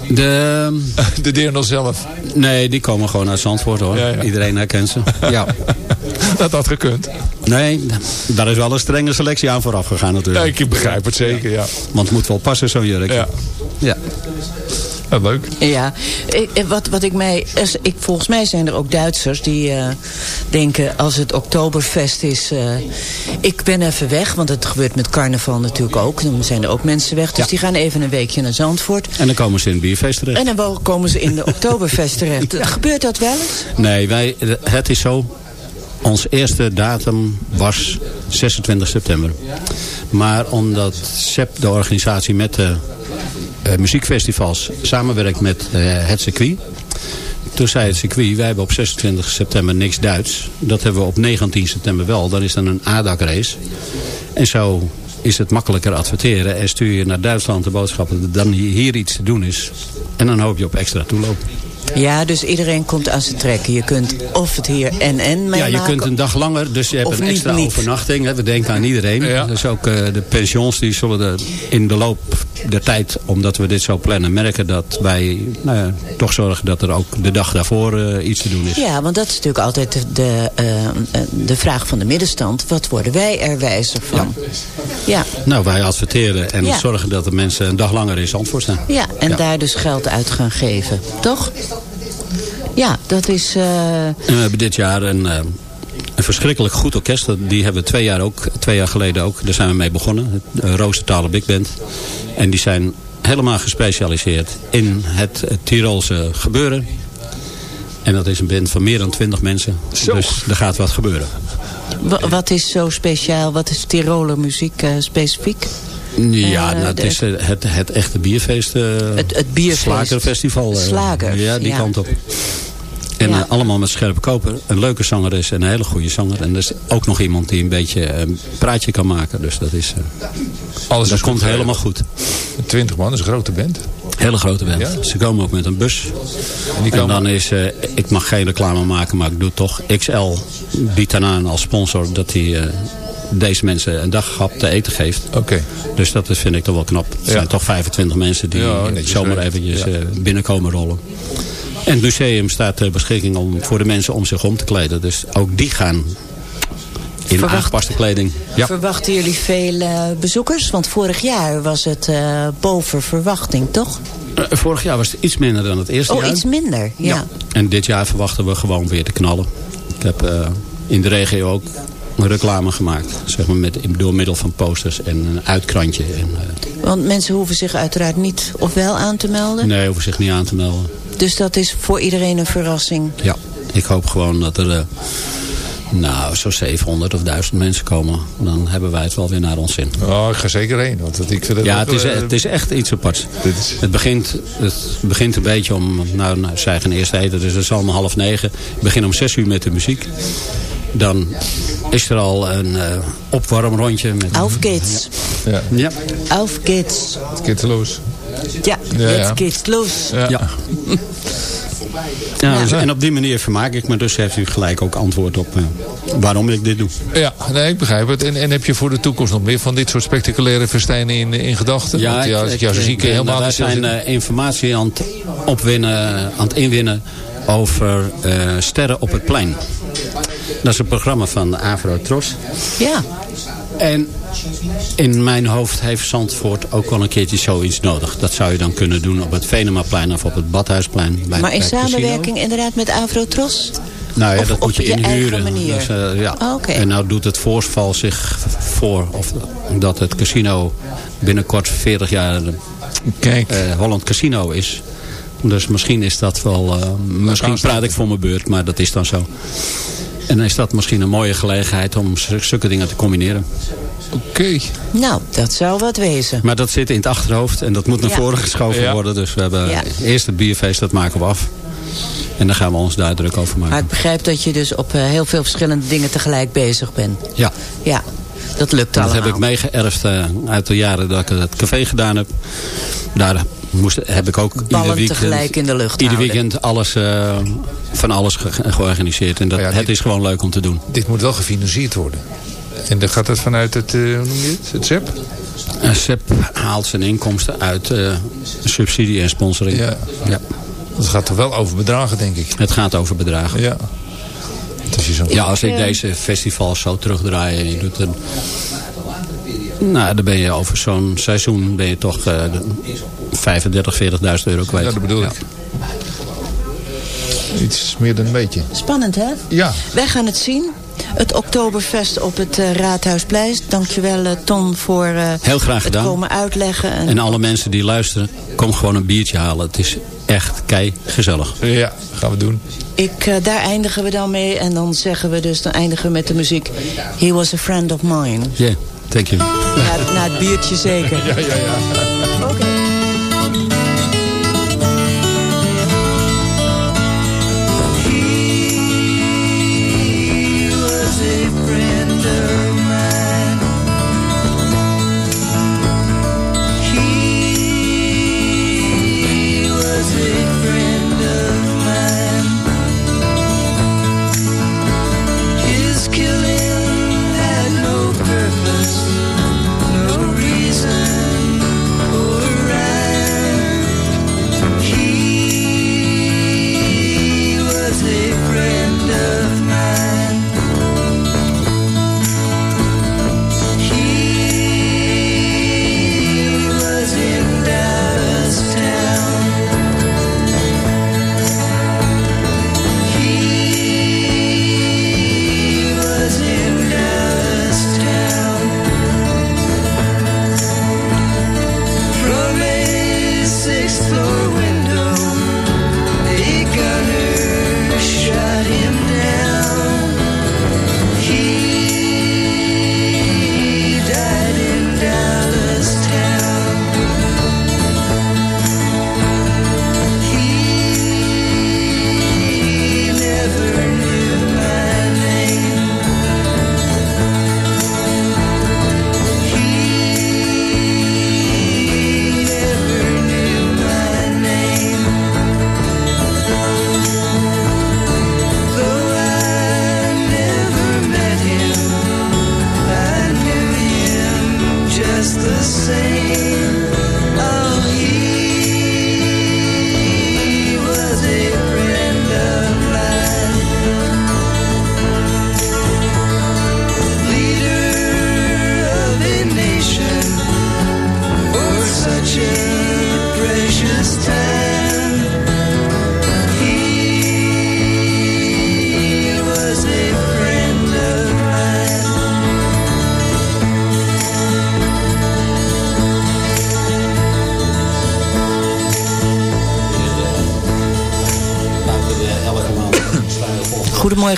De, De Deernel zelf. nee, die komen gewoon uit Zandvoort hoor. Ja, ja. Iedereen herkent ze. Ja. Dat had gekund. Nee, daar is wel een strenge selectie aan vooraf gegaan Ja, natuurlijk. ik begrijp het zeker, ja. Want het moet wel passen zo'n jurk. Ja, ja. Ja, leuk. Ja, ik, eh, wat, wat ik mij... Ik, volgens mij zijn er ook Duitsers die eh, denken als het Oktoberfest is... eh, ik ben even weg, want het gebeurt met carnaval natuurlijk ook. Dan zijn er ook mensen weg, dus Ja. die gaan even een weekje naar Zandvoort. En dan komen ze in het bierfeest terecht. En dan komen ze in de Oktoberfest terecht. Gebeurt dat wel eens? Nee, wij, het is zo. Ons eerste datum was 26 september. Maar omdat SEP, de organisatie met de eh, muziekfestivals, samenwerkt met eh, het circuit. Toen zei het circuit, wij hebben op 26 september niks Duits. Dat hebben we op 19 september wel. Dan is dan een ADAC-race. En zo is het makkelijker adverteren. En stuur je naar Duitsland de boodschappen dat dan hier iets te doen is. En dan hoop je op extra toeloop. Ja, dus iedereen komt aan zijn trekken. Je kunt of het hier en en mee Ja, je maken, kunt een dag langer, dus je hebt een niet, extra niet. overnachting. hè. We denken aan iedereen. Ja. Dus ook eh, de pensions die zullen er in de loop der tijd, omdat we dit zo plannen, merken dat wij nou ja, toch zorgen dat er ook de dag daarvoor eh, iets te doen is. Ja, want dat is natuurlijk altijd de, de, eh, de vraag van de middenstand. Wat worden wij er wijzer van? Ja, Nou, wij adverteren en Ja. zorgen dat de mensen een dag langer in Zandvoort staan. ja en daar dus geld uit gaan geven. Toch? Ja, dat is... eh, En we hebben dit jaar een, eh, een verschrikkelijk goed orkest. Dat- Die hebben we twee jaar, ook, twee jaar geleden ook. Daar zijn we mee begonnen. Het uh, Roostertalen Big Band. En die zijn helemaal gespecialiseerd in het, eh, Tirolse gebeuren. En dat is een band van meer dan twintig mensen. Dus er gaat wat gebeuren. wa- wat is zo speciaal? Wat is Tiroler muziek eh, specifiek? Ja, Eh, nou, het de- is eh, het, het echte bierfeest. eh, Het- het bierfeest. Slagerfestival. eh, Slagers, Ja, die ja. kant op. En Ja. allemaal met scherpe koper. Een leuke zanger is en een hele goede zanger. En er is ook nog iemand die een beetje een praatje kan maken. Dus dat, is, eh, Alles dat is komt goed, helemaal goed. 20 man, dat is een grote band. Hele grote band. Ja? Ze komen ook met een bus. En die En dan is, eh, ik mag geen reclame maken, maar ik doe het toch. XL biedt dan aan als sponsor dat hij eh, deze mensen een daghap te eten geeft. Oké. Dus dat is, vind ik toch wel knap. Ja. zijn toch 25 mensen die Ja, zomaar eventjes Ja. eh, binnenkomen rollen. En het museum staat ter beschikking om, voor de mensen om zich om te kleden. Dus ook die gaan in Verwacht- aangepaste kleding. Ja. Verwachten jullie veel eh, bezoekers? Want vorig jaar was het eh, boven verwachting, toch? Vorig jaar was het iets minder dan het eerste Oh, jaar. iets minder, ja. En dit jaar verwachten we gewoon weer te knallen. Ik heb eh, in de regio ook reclame gemaakt. Zeg maar met, door middel van posters en een uitkrantje. En, eh, Want mensen hoeven zich uiteraard niet of wel aan te melden. nee, hoeven zich niet aan te melden. Dus dat is voor iedereen een verrassing. Ja, ik hoop gewoon dat er... eh, nou, zo'n 700 of 1000 mensen komen. Dan hebben wij het wel weer naar ons zin. Oh, ik ga zeker heen. Want ik vind het Ja, het is, eh, het is echt iets aparts. Dit is- Het begint, het begint een beetje om... Nou, nou zij gaan eerst eten, dus het is allemaal half negen. Ik begin om zes uur met de muziek. Dan is er al een eh opwarmrondje. Met, Auf geht's. Ja, Ja, Auf geht's. het gaat los. Ja, Ja, jetzt ja. los. Ja. ja. Ja, dus- en op die manier vermaak ik me. Dus heeft u gelijk ook antwoord op eh, waarom ik dit doe. Ja, nee, ik begrijp het. En, en heb je voor de toekomst nog meer van dit soort spectaculaire festijnen in, in gedachten? Want ja, ik jou zo zie, je helemaal wij niet zijn eh, informatie aan het opwinnen, aan het inwinnen over eh, Sterren op het Plein. Dat is een programma van Avro Tros. Ja. En in mijn hoofd heeft Zandvoort ook wel een keertje zoiets nodig. Dat zou je dan kunnen doen op het Venemaplein of op het Badhuisplein. Bij, Maar in casino. samenwerking inderdaad met Avrotros? Nou ja, Of dat moet je inhuren. manier? Dus, eh, ja. Oh, oké. En nou doet het voorval zich voor of dat het casino binnenkort 40 jaar Kijk, eh, Holland Casino is. Dus misschien is dat wel... eh, misschien praat ik voor mijn beurt, maar dat is dan zo. En dan is dat misschien een mooie gelegenheid om zulke dingen te combineren. oké. Nou, dat zou wat wezen. Maar dat zit in het achterhoofd en dat moet naar Ja. voren geschoven Ja. worden. Dus we hebben Ja. eerst het bierfeest, dat maken we af. En dan gaan we ons daar druk over Maar maken. ik begrijp dat je dus op eh, heel veel verschillende dingen tegelijk bezig bent. Ja, Ja, dat lukt dat allemaal. heb ik meegeërfd eh, uit de jaren dat ik het café gedaan heb. Daar moest, heb ik ook ieder Ballen weekend, tegelijk in de lucht ieder houden. weekend alles, eh, van alles ge- georganiseerd. En dat, ja, het dit- is gewoon leuk om te doen. Dit moet wel gefinancierd worden. En dan gaat het vanuit het, eh, hoe noem je het? Het ZEP? En SEP haalt zijn inkomsten uit eh, subsidie en sponsoring. Ja. Ja. Dat gaat er wel over bedragen, denk ik. Het gaat over bedragen. Ja. Als je zo... Ja, als ik deze festivals zo terugdraai en je doet een... Nou, dan ben je over zo'n seizoen ben je toch eh 35, 40.000 euro kwijt. Ja, dat bedoel ik. Iets meer dan een beetje. Spannend, hè? Ja. Wij gaan het zien. Het Oktoberfest op het eh, Raadhuisplein. Dankjewel, eh Ton, voor eh, Heel graag het gedaan. komen uitleggen. En, En alle mensen die luisteren, kom gewoon een biertje halen. Het is echt kei gezellig. Ja, gaan we doen. ik, eh, daar eindigen we dan mee. En dan zeggen we dus, dan eindigen we met de muziek. He was a friend of mine. Yeah, thank you. Na, na het biertje zeker. Ja, ja, ja.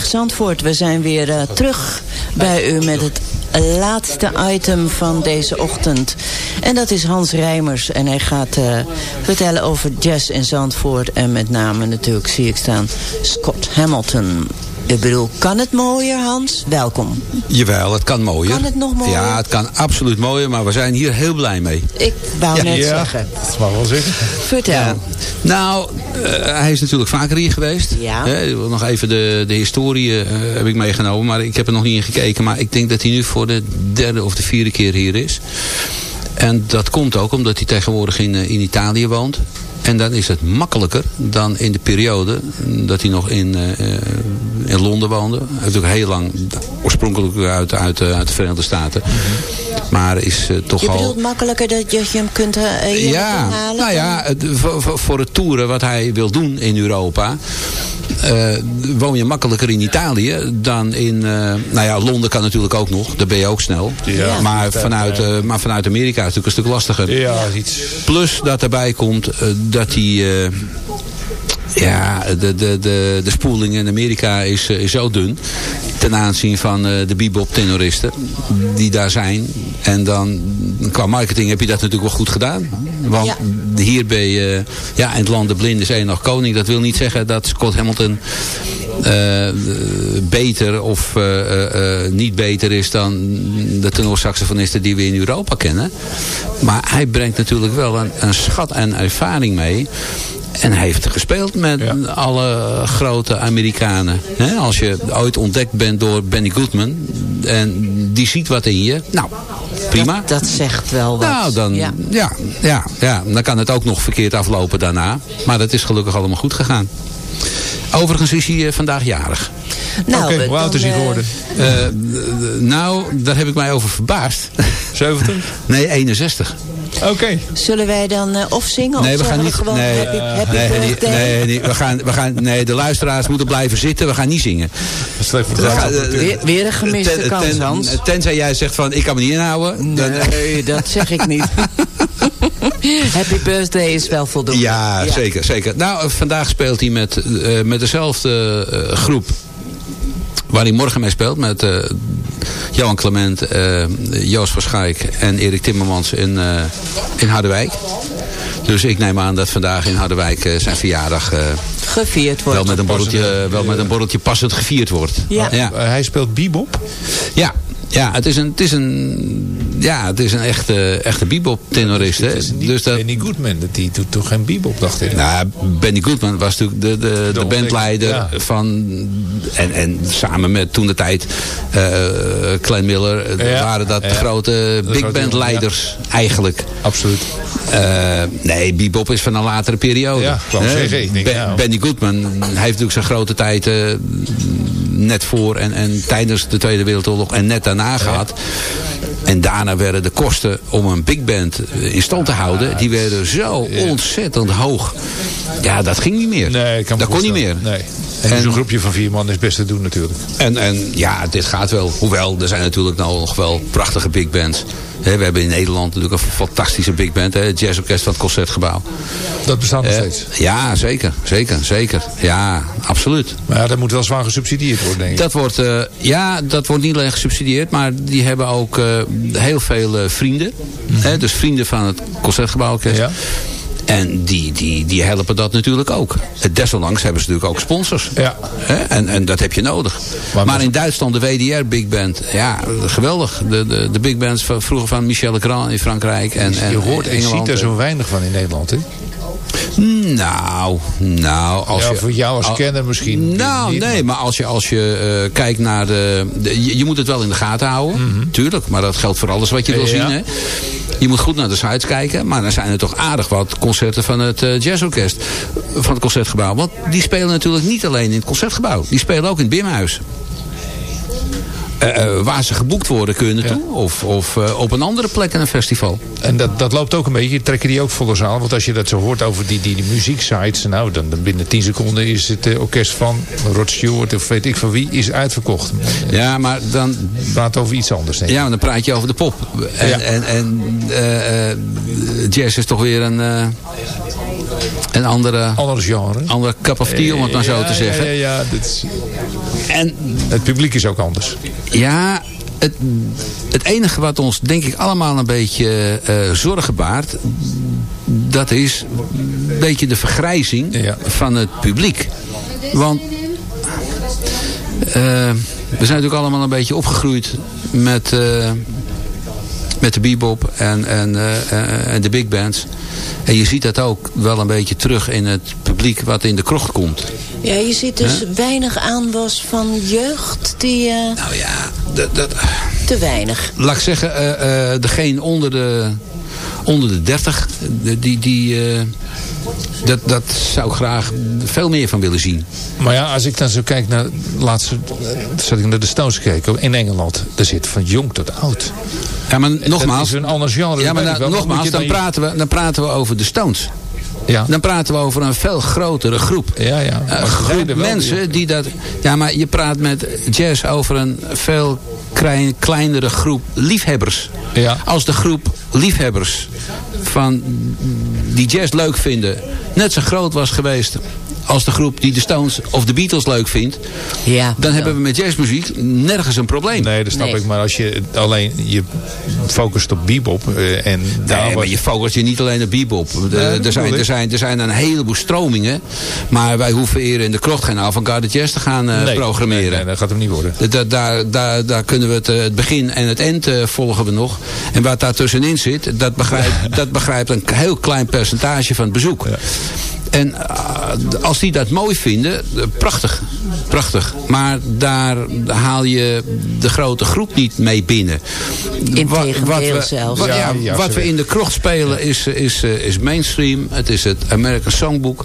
Zandvoort. We zijn weer eh, terug bij u met het laatste item van deze ochtend. En dat is Hans Rijmers. En hij gaat eh, vertellen over jazz in Zandvoort. En met name natuurlijk zie ik staan Scott Hamilton. Ik bedoel, kan het mooier, Hans? Welkom. Jawel, het kan mooier. Kan het nog mooier? Ja, het kan absoluut mooier, maar we zijn hier heel blij mee. Ik wou net Ja, zeggen. dat mag wel zeggen. Vertel. Ja. Nou, eh, hij is natuurlijk vaker hier geweest. Ja. Hè, nog even de, de historie eh, heb ik meegenomen, maar ik heb er nog niet in gekeken. Maar ik denk dat hij nu voor de derde of de vierde keer hier is. En dat komt ook omdat hij tegenwoordig in, eh, in Italië woont. En dan is het makkelijker dan in de periode dat hij nog in, eh, in Londen woonde. Hij heeft ook heel lang, oorspronkelijk uit, uit, eh, uit de Verenigde Staten. Maar is eh, toch Je al... bedoelt makkelijker dat je hem kunt hier Ja, halen? nou ja, voor- voor het toeren wat hij wil doen in Europa... eh, woon je makkelijker in Italië dan in... eh, nou ja, Londen kan natuurlijk ook nog. Daar ben je ook snel. Ja. Maar, vanuit, eh, maar vanuit Amerika is het natuurlijk een stuk lastiger. Ja, iets. Plus dat erbij komt dat hij... eh, ja, de, de, de, de spoeling in Amerika is, eh, is zo dun. Ten aanzien van eh, de bebop tenoristen die daar zijn. En dan qua marketing heb je dat natuurlijk wel goed gedaan. Want Ja. hier ben je... Ja, in het land de blind is één nog koning. Dat wil niet zeggen dat Scott Hamilton eh, beter of eh, eh, eh, niet beter is dan de tenorsaxofonisten die we in Europa kennen. Maar hij brengt natuurlijk wel een, een schat en ervaring mee. En hij heeft gespeeld met Ja. alle grote Amerikanen. Hè, als je ooit ontdekt bent door Benny Goodman. En die ziet wat in je. Nou, prima. Dat, dat zegt wel wat. Nou, dan, Ja. ja. Ja, ja, dan kan het ook nog verkeerd aflopen daarna. Maar dat is gelukkig allemaal goed gegaan. Overigens is hij eh, vandaag jarig. Nou, Oké, we- hoe oud is hij eh, geworden? Eh, nou, daar heb ik mij over verbaasd. 70? nee, 61. Oké. Zullen wij dan eh, of zingen Nee, of we gaan niet. gewoon Nee, happy, happy nee, nee, birthday? nee, nee, we gaan, we gaan, nee, de luisteraars moeten blijven zitten. We gaan niet zingen. Dat is gaan, eh, Weer, weer een gemiste ten- kans, ten- Hans. Tenzij jij zegt van, ik kan me niet inhouden. dan- Nee, dat zeg ik niet. happy birthday is wel voldoende. Ja, zeker, zeker. Nou, eh, vandaag speelt hij met, eh, met dezelfde eh, groep waar hij morgen mee speelt. Met eh, Johan Clement, eh, Joost van Schaik en Erik Timmermans in, eh, in Harderwijk. Dus ik neem aan dat vandaag in Harderwijk zijn verjaardag eh, Gevierd wordt. wel, met een borreltje, wel met een borreltje passend gevierd wordt. Ja. ja. Hij speelt bebop. Ja, ja, het is een, het is een, ja, het is een echte, echte bebop tenorist. Niet Dus dat, Benny Goodman. dat- Die doet toch geen bebop, dacht ik. nou, Benny Goodman was natuurlijk de, de, de, bandleider ja. van... En, en samen met toen de tijd uh, Glenn Miller eh, Ja, waren dat de ja. grote big grote band leiders eigenlijk. Absoluut. Uh, nee, bebop is van een latere periode. Ja, Hè? zeggen, Ben- ja. Benny Goodman heeft natuurlijk zijn grote tijd uh, net voor en, en tijdens de Tweede Wereldoorlog en net daarna En daarna werden de kosten om een big band in stand te houden, die werden zo ontzettend hoog. Ja, dat ging niet meer. Nee, dat kon niet meer. Nee. En, zo'n groepje van vier man is best te doen natuurlijk. En, en ja, dit gaat wel. Hoewel, er zijn natuurlijk nou nog wel prachtige big bands. We hebben in Nederland natuurlijk een fantastische big band. Hè, het jazzorkest van het Concertgebouw. Dat bestaat nog steeds. ja, zeker. Zeker, zeker. Ja, absoluut. Maar ja, dat moet wel zwaar gesubsidieerd worden, denk ik. Dat wordt, eh, ja, dat wordt niet alleen gesubsidieerd, maar die hebben ook eh, heel veel eh, vrienden. Hè, dus vrienden van het Concertgebouworkest. Ja. En die, die, die helpen dat natuurlijk ook. Desondanks hebben ze natuurlijk ook sponsors. Ja. Hè? En, en dat heb je nodig. Maar in Duitsland de WDR Big Band. Ja, geweldig. De, de, de Big Bands van, vroeger van Michel Legrand in Frankrijk. En, en je hoort en ziet Engeland. er zo weinig van in Nederland, hè? Nou, nou. Als ja, je, voor jou als al- kenner misschien. Nou, niet, nee, maar als je, als je eh, kijkt naar de, de- je, je moet het wel in de gaten houden. Tuurlijk, maar dat geldt voor alles wat je wil. Ja. zien. Hè? Je moet goed naar de sites kijken. Maar dan zijn er toch aardig wat concerten van het eh, jazzorkest. Van het Concertgebouw. Want die spelen natuurlijk niet alleen in het Concertgebouw. Die spelen ook in het Bimhuis. Eh, eh, waar ze geboekt worden kun je naartoe. Of, of eh, op een andere plek in een festival. En dat, dat loopt ook een beetje. Trekken die ook volle zaal? Want als je dat zo hoort over die, die, die muzieksites. Nou, dan, dan binnen 10 seconden is het orkest van Rod Stewart of weet ik van wie is uitverkocht. Ja, maar dan, Praat over iets anders, denk ik. Ja, maar dan praat je over de pop. En, Ja. en, en jazz is toch weer een, een andere, Anders genre. andere cup of tea, om het maar zo te zeggen. Ja, ja, ja, dat is- En Het publiek is ook anders. Ja, het, het enige wat ons denk ik allemaal een beetje eh, zorgen baart... dat is een beetje de vergrijzing Ja. van het publiek. Want eh, we zijn natuurlijk allemaal een beetje opgegroeid met, eh, met de bebop en, en, en de big bands. En je ziet dat ook wel een beetje terug in het publiek wat in de krocht komt. Ja, je ziet dus weinig aanwas van jeugd die... eh, Nou ja, dat, dat, te weinig. laat ik zeggen, eh, eh, degene onder de, onder de 30, de- die, die, eh, dat, dat zou ik graag veel meer van willen zien. Maar ja, als ik dan zo kijk naar... Laatst eh, zat ik naar de Stones gekeken in Engeland. Daar zit van jong tot oud. Ja, maar Dat nogmaals, is een ander genre. ja, maar nou, nogmaals dan, je- praten we, dan praten we over de Stones. Ja, Dan praten we over een veel grotere groep. ja, ja. Een groep mensen die dat... Ja, maar je praat met jazz over een veel klein, kleinere groep liefhebbers. Ja. Als de groep liefhebbers van die jazz leuk vinden... net zo groot was geweest als de groep die de Stones of de Beatles leuk vindt... Ja, dan hebben we met jazzmuziek nergens een probleem. Nee, dat snap Nee. ik. Maar als je alleen je focust op bebop eh, en daar Nee, maar je focust je niet alleen op bebop. De- er, zijn, er, zijn, er zijn een heleboel stromingen. Maar wij hoeven hier in de krocht geen avant-garde jazz te gaan eh, Nee, programmeren. Nee, nee, dat gaat hem niet worden. Da- da- daar, daar, daar kunnen we het, eh, het begin en het eind volgen we nog. En wat daar tussenin zit, dat begrijpt, dat begrijpt een heel klein percentage van het bezoek. En eh, als die dat mooi vinden, eh, prachtig. Prachtig. Maar daar haal je de grote groep niet mee binnen. Integendeel we, zelfs. wat- Ja, ja, ja, wat we in de krocht spelen is, is, eh, is mainstream. Het is het American Songbook.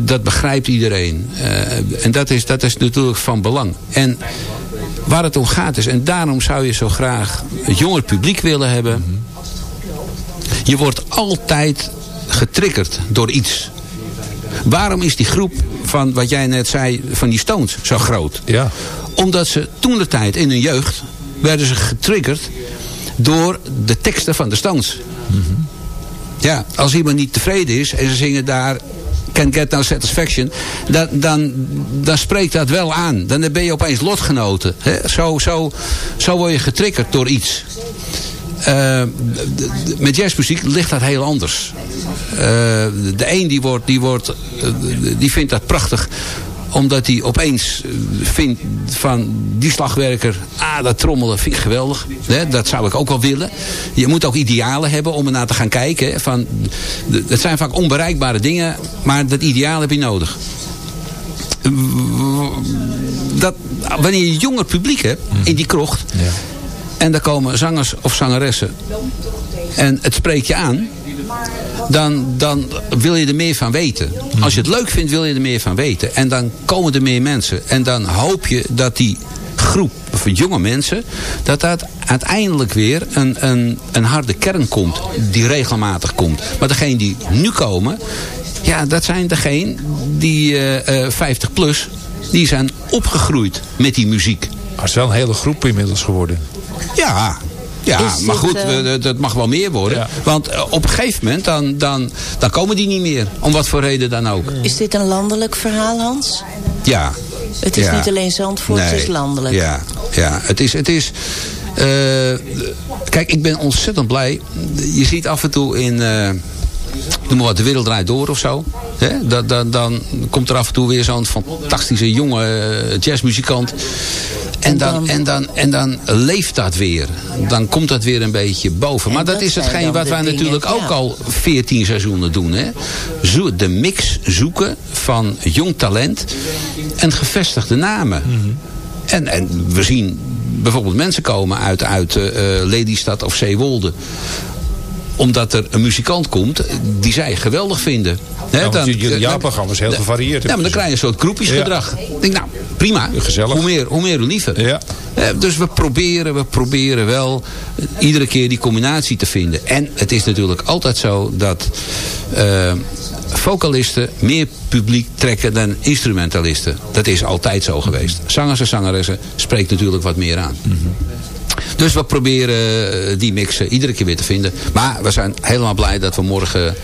Dat begrijpt iedereen. Eh, en dat is, dat is natuurlijk van belang. En waar het om gaat is, en daarom zou je zo graag het jonger publiek willen hebben. Je wordt altijd getriggerd door iets. Waarom is die groep van wat jij net zei, van die Stones zo groot? Ja. Omdat ze toen de tijd in hun jeugd werden ze getriggerd door de teksten van de Stones. Ja, als iemand niet tevreden is en ze zingen daar Can't Get No Satisfaction, dan, dan, dan spreekt dat wel aan. Dan ben je opeens lotgenoten. Hè? Zo, zo, zo word je getriggerd door iets. Eh, met jazzmuziek ligt dat heel anders. Eh, de een die, wordt, die, wordt, eh, die vindt dat prachtig omdat hij opeens vindt van die slagwerker... ah, dat trommelen vind ik geweldig. Hè, dat zou ik ook wel willen. Je moet ook idealen hebben om ernaar te gaan kijken. Van, het zijn vaak onbereikbare dingen... maar dat ideaal heb je nodig. Dat, wanneer je een jonger publiek hebt in die krocht... en daar komen zangers of zangeressen... en het spreekt je aan dan, dan wil je er meer van weten. Als je het leuk vindt, wil je er meer van weten. En dan komen er meer mensen. En dan hoop je dat die groep van jonge mensen... dat dat uiteindelijk weer een, een, een harde kern komt. Die regelmatig komt. Maar degene die nu komen... ja, dat zijn degene die eh, eh, 50 plus... die zijn opgegroeid met die muziek. Maar het is wel een hele groep inmiddels geworden. Ja, ja Is maar goed, eh, dat- mag wel meer worden. Ja. Want eh, op een gegeven moment, dan, dan, dan komen die niet meer. Om wat voor reden dan ook. Is dit een landelijk verhaal, Hans? Ja. Het is Ja. niet alleen Zandvoort, het is landelijk. Ja, ja. het is... Het is eh, kijk, ik ben ontzettend blij. Je ziet af en toe in... eh noem maar wat, de wereld draait door of zo. Hè? Dan, dan, dan komt er af en toe weer zo'n fantastische jonge eh, jazzmuzikant. En dan, en, dan, en dan leeft dat weer. Dan komt dat weer een beetje boven. Maar dat, is hetgeen wat wij natuurlijk ook al 14 seizoenen doen. Hè? Zo- De mix zoeken van jong talent en gevestigde namen. En, en we zien bijvoorbeeld mensen komen uit, uit eh, Lelystad of Zeewolde omdat er een muzikant komt die zij geweldig vinden. Hè, want jullie jaarprogramma is heel gevarieerd. Ja, maar dan krijg je een soort groepjesgedrag. Ik denk, nou, prima. Gezellig. Hoe meer, hoe meer, hoe liever. Ja. Eh, dus we proberen, we proberen wel eh, iedere keer die combinatie te vinden. En het is natuurlijk altijd zo dat eh, vocalisten meer publiek trekken dan instrumentalisten. Dat is altijd zo geweest. Zangers en zangeressen spreekt natuurlijk wat meer aan. Dus we proberen eh, die mix eh, iedere keer weer te vinden. Maar we zijn helemaal blij dat we morgen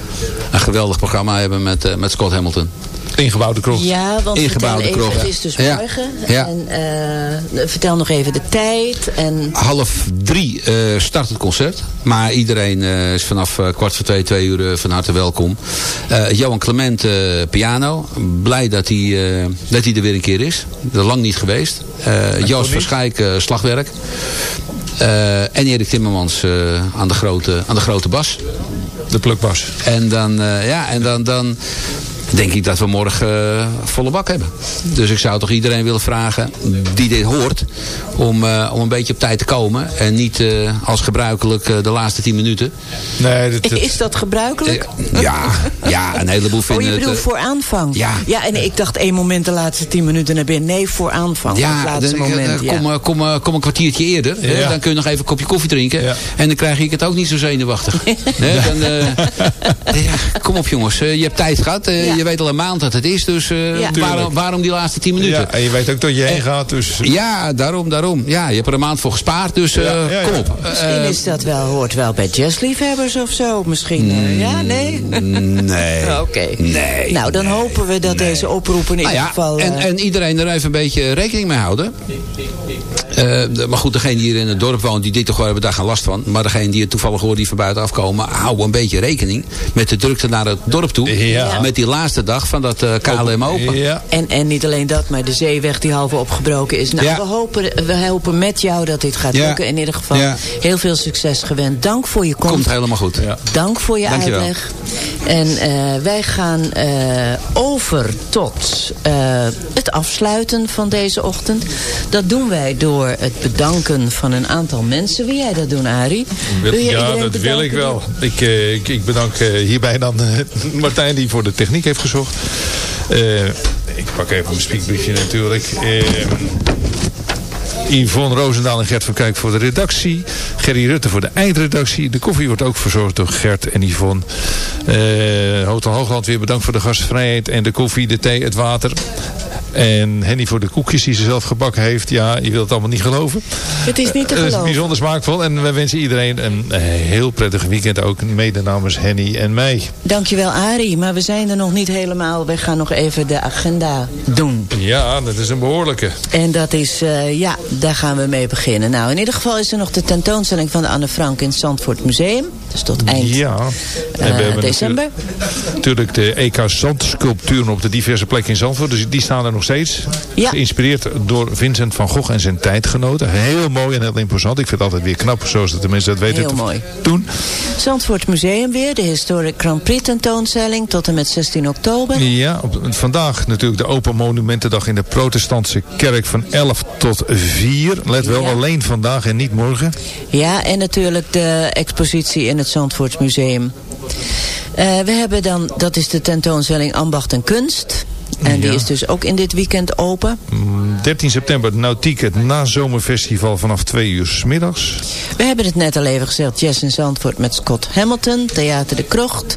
een geweldig programma hebben met, eh, met Scott Hamilton. Ingebouwde krocht. Ja, want Ingebouwde even, krocht. het is dus Ja. morgen. Ja. En, eh, vertel nog even de tijd. En Half drie eh, start het concert. Maar iedereen eh, is vanaf eh, kwart voor twee, twee uur eh, van harte welkom. Eh, Johan Clement eh, piano. Blij dat hij, eh, dat hij er weer een keer is. Er lang niet geweest. Eh, Joost Verschijk eh, slagwerk. Eh, en Erik Timmermans eh, aan, de grote, aan de grote bas. De plukbas. En dan, eh, ja, en dan, dan denk ik dat we morgen eh, volle bak hebben. Dus ik zou toch iedereen willen vragen die dit hoort... om, eh, om een beetje op tijd te komen. En niet eh, als gebruikelijk eh, de laatste tien minuten. Nee, dat, dat- is dat gebruikelijk? Ja, ja een heleboel Oh, vinden je het... bedoelt voor aanvang? Ja. Ja, en ik dacht één moment de laatste tien minuten naar binnen. Nee, voor aanvang. ja, laatste dan, moment. ja. kom, eh, kom, eh, kom een kwartiertje eerder. hè. Dan kun je nog even een kopje koffie drinken. Ja. En dan krijg ik het ook niet zo zenuwachtig. Hè, dan, eh, ja, kom op jongens, je hebt tijd gehad. eh, Ja. Je weet al een maand dat het is. Dus eh, Ja. waarom, waarom die laatste tien minuten? ja, en je weet ook dat je heen gaat, dus... Ja, daarom, daarom. Ja, je hebt er een maand voor gespaard, dus eh, Ja, ja, ja. kom op. Misschien Eh, is dat wel, hoort wel bij jazzliefhebbers of zo. Misschien, eh, ja, nee? Nee. Oké. Nee. Nou, dan nee. hopen we dat deze oproepen in Nou ieder ja, geval... en, en iedereen er even een beetje rekening mee houden. Eh, de- maar goed, degene die hier in het dorp woont, die dit toch wel hebben daar geen last van. Maar degene die het toevallig hoort, die van buiten afkomen, hou een beetje rekening met de drukte naar het dorp toe. Ja. Met die laatste dag van dat eh, KLM Open. Ja. En, en niet alleen dat, maar de zeeweg die half opgebroken is. Nou, Ja. we, hopen, we hopen met jou dat dit gaat Ja. lukken. In ieder geval Ja. heel veel succes gewend. Dank voor je komst. Komt helemaal goed. Dank voor je Dankjewel. uitleg. En eh, wij gaan eh, over tot eh, het afsluiten van deze ochtend. Dat doen wij door het bedanken van een aantal mensen. Wil jij dat doen, Arie? Ja, dat wil ik wel. Ik, ik, ik bedank hierbij dan eh, Martijn die voor de techniek heeft gezocht. Eh, ik pak even mijn spiekbriefje natuurlijk. Eh, Yvonne Roosendaal en Gert van Kijk voor de redactie. Gerry Rutte voor de eindredactie. De koffie wordt ook verzorgd door Gert en Yvonne. Eh Hotel Hoogland weer bedankt voor de gastvrijheid en de koffie, de thee, het water. En Henny voor de koekjes die ze zelf gebakken heeft. Ja, je wilt het allemaal niet geloven. Het is niet te Het is geloven. bijzonder smaakvol. En we wensen iedereen een eh, heel prettig weekend ook. Mede namens Henny en mij. Dankjewel, Arie. Maar we zijn er nog niet helemaal. We gaan nog even de agenda doen. Ja, dat is een behoorlijke. En dat is, eh, ja, daar gaan we mee beginnen. Nou, in ieder geval is er nog de tentoonstelling van de Anne Frank in het Zandvoort Museum. Dus tot eind Ja. eh, En december. Natuurlijk, natuurlijk de EK Zandsculpturen op de diverse plekken in Zandvoort. Dus die staan er nog steeds. Ja. Geïnspireerd door Vincent van Gogh en zijn tijdgenoten. Heel mooi en heel imposant. Ik vind het altijd weer knap, zoals de mensen dat weten Heel te mooi. doen. Zandvoort Museum weer, de Historic Grand Prix tentoonstelling tot en met 16 oktober. Ja, op, vandaag natuurlijk de Open Monumentendag in de protestantse kerk van 11 tot 4. Let wel, Ja. alleen vandaag en niet morgen. Ja, en natuurlijk de expositie in het Zandvoort Museum. Eh, we hebben dan, dat is de tentoonstelling Ambacht en Kunst. En die Ja. is dus ook in dit weekend open. Mm, 13 september Nautiek, het nazomerfestival vanaf 2 uur 's middags. We hebben het net al even gezegd. Jazz in Zandvoort met Scott Hamilton. Theater de Krocht.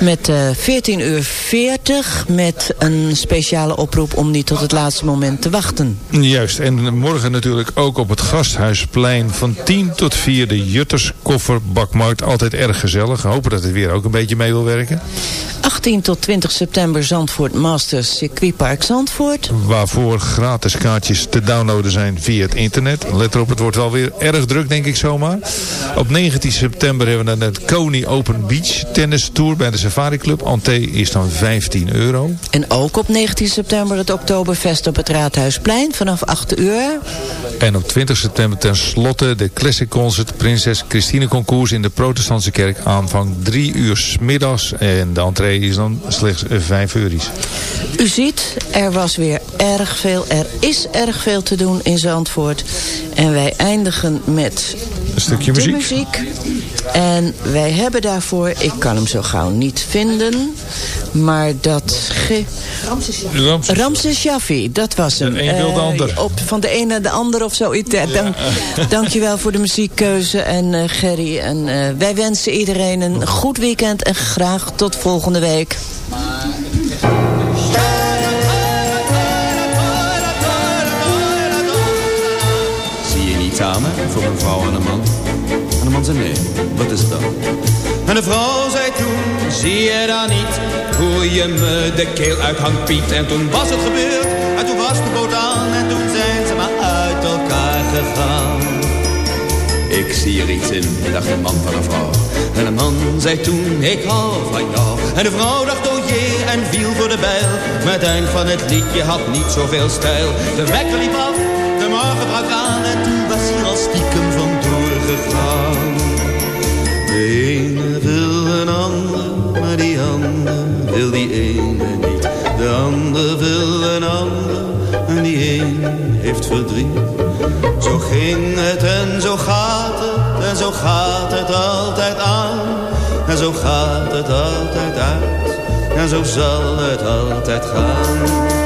Met eh 14 uur 40. Met een speciale oproep om niet tot het laatste moment te wachten. Juist, en morgen natuurlijk ook op het Gasthuisplein van 10 tot 4 de Jutters Kofferbakmarkt. Altijd erg gezellig. Hopen dat het weer ook een beetje mee wil werken. 18 tot 20 september Zandvoort Masters Circuitpark Zandvoort. Waarvoor gratis kaartjes te downloaden zijn via het internet. Let erop, het wordt wel weer erg druk denk ik zomaar. Op 19 september hebben we dan het Kony Open Beach Tennis Tour bij de Safari Club. Entree is dan 15 euro. En ook op 19 september het Oktoberfest op het Raadhuisplein vanaf 8 uur. En op 20 september tenslotte de Classic Concert Prinses Christine Concours in de protestantse kerk. Aanvang 3 uur 's middags. En de entree is dan slechts 5 euro's. U ziet, er was weer erg veel, er is erg veel te doen in Zandvoort. En wij eindigen met Een stukje muziek. muziek. En wij hebben daarvoor, ik kan hem zo gauw niet vinden, maar dat... Ge Ramses. Ramses Shaffi, dat was hem. De een wil de Eh, op, van de ene naar de ander of zoiets. Ja. Dank, dankjewel voor de muziekkeuze en eh, Gerry. En eh, wij wensen iedereen een goed weekend en graag tot volgende week. Samen voor een vrouw en een man? En de man zei nee, wat is dan? En de vrouw zei toen, zie je dan niet Hoe je me de keel uithangt Piet? En toen was het gebeurd En toen was de boot aan En toen zijn ze maar uit elkaar gegaan. Ik zie er iets in, dacht de man van een vrouw. En de man zei toen, ik hou van jou. En de vrouw dacht, oh jee, en viel voor de bijl. Maar het eind van het liedje had niet zoveel stijl. De wekker liep af, de morgen brak aan En toen al stiekem vandoor gegaan de ene wil een ander, maar die ander wil die ene niet. De ander wil een ander, en die een heeft verdriet. Zo ging het en zo gaat het, en zo gaat het altijd aan. En zo gaat het altijd uit, en zo zal het altijd gaan.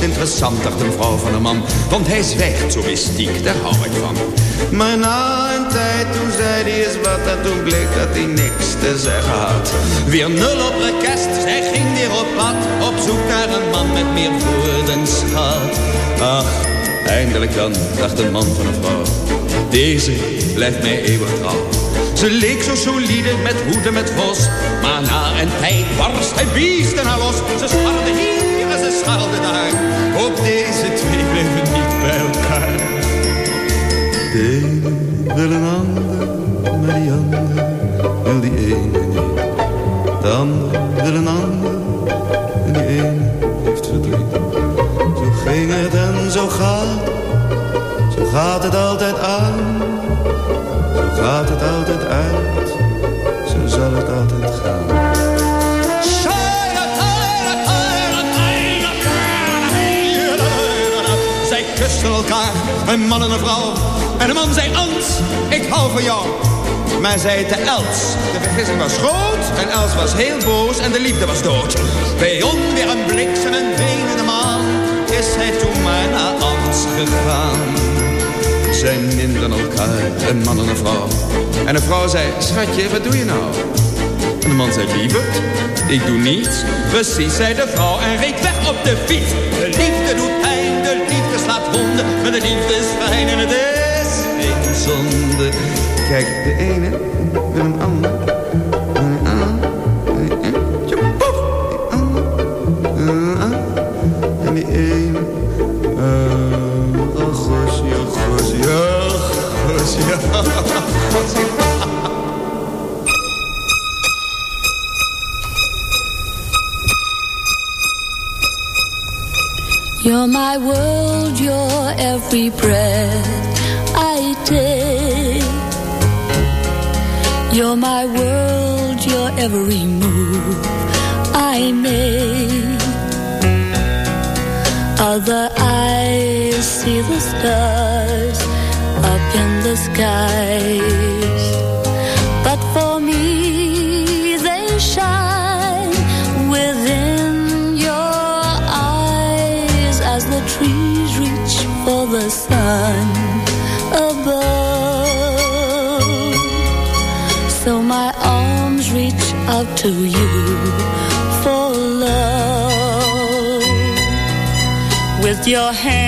Interessant, dacht een vrouw van een man. Want hij zwijgt zo mystiek, daar hou ik van. Maar na een tijd, toen zei hij eens wat... en toen bleek dat hij niks te zeggen had. Weer nul op rekest, zij ging weer op pad... op zoek naar een man met meer woorden schat. Ach, eindelijk dan, dacht een man van een vrouw. Deze blijft mij eeuwig trouw. Ze leek zo solide met hoeden met vos. Maar na een tijd barst hij beest haar los. Ze scharde hier Ook deze twee bleven niet bij elkaar. De ene wil een ander, maar die ander wil die ene niet. De ander wil een ander, en die ene heeft verdriet. Zo ging het en zo gaat, zo gaat het altijd aan. Zo gaat het een man en een vrouw. En de man zei, Ans, ik hou van jou. Maar zij te Els. De vergissing was groot en Els was heel boos en de liefde was dood. Bij onweer een bliksem en wenende maan is hij toen maar naar Ans gegaan. Zij minderen elkaar, een man en een vrouw. En de vrouw zei, schatje, wat doe je nou? En de man zei, lieverd, ik doe niets. Precies, zei de vrouw en reed weg op de fiets. De liefde doet de honden. Maar de liefde is en het is geen zonde. Kijk, de ene wil een ander. With your hand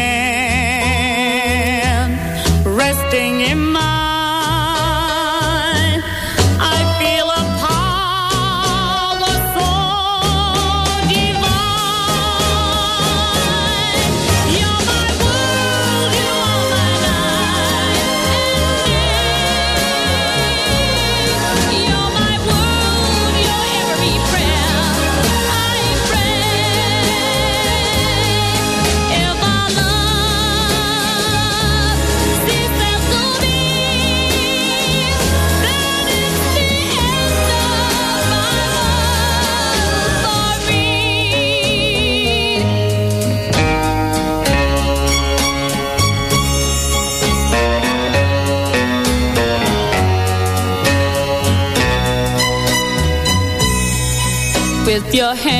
with your hand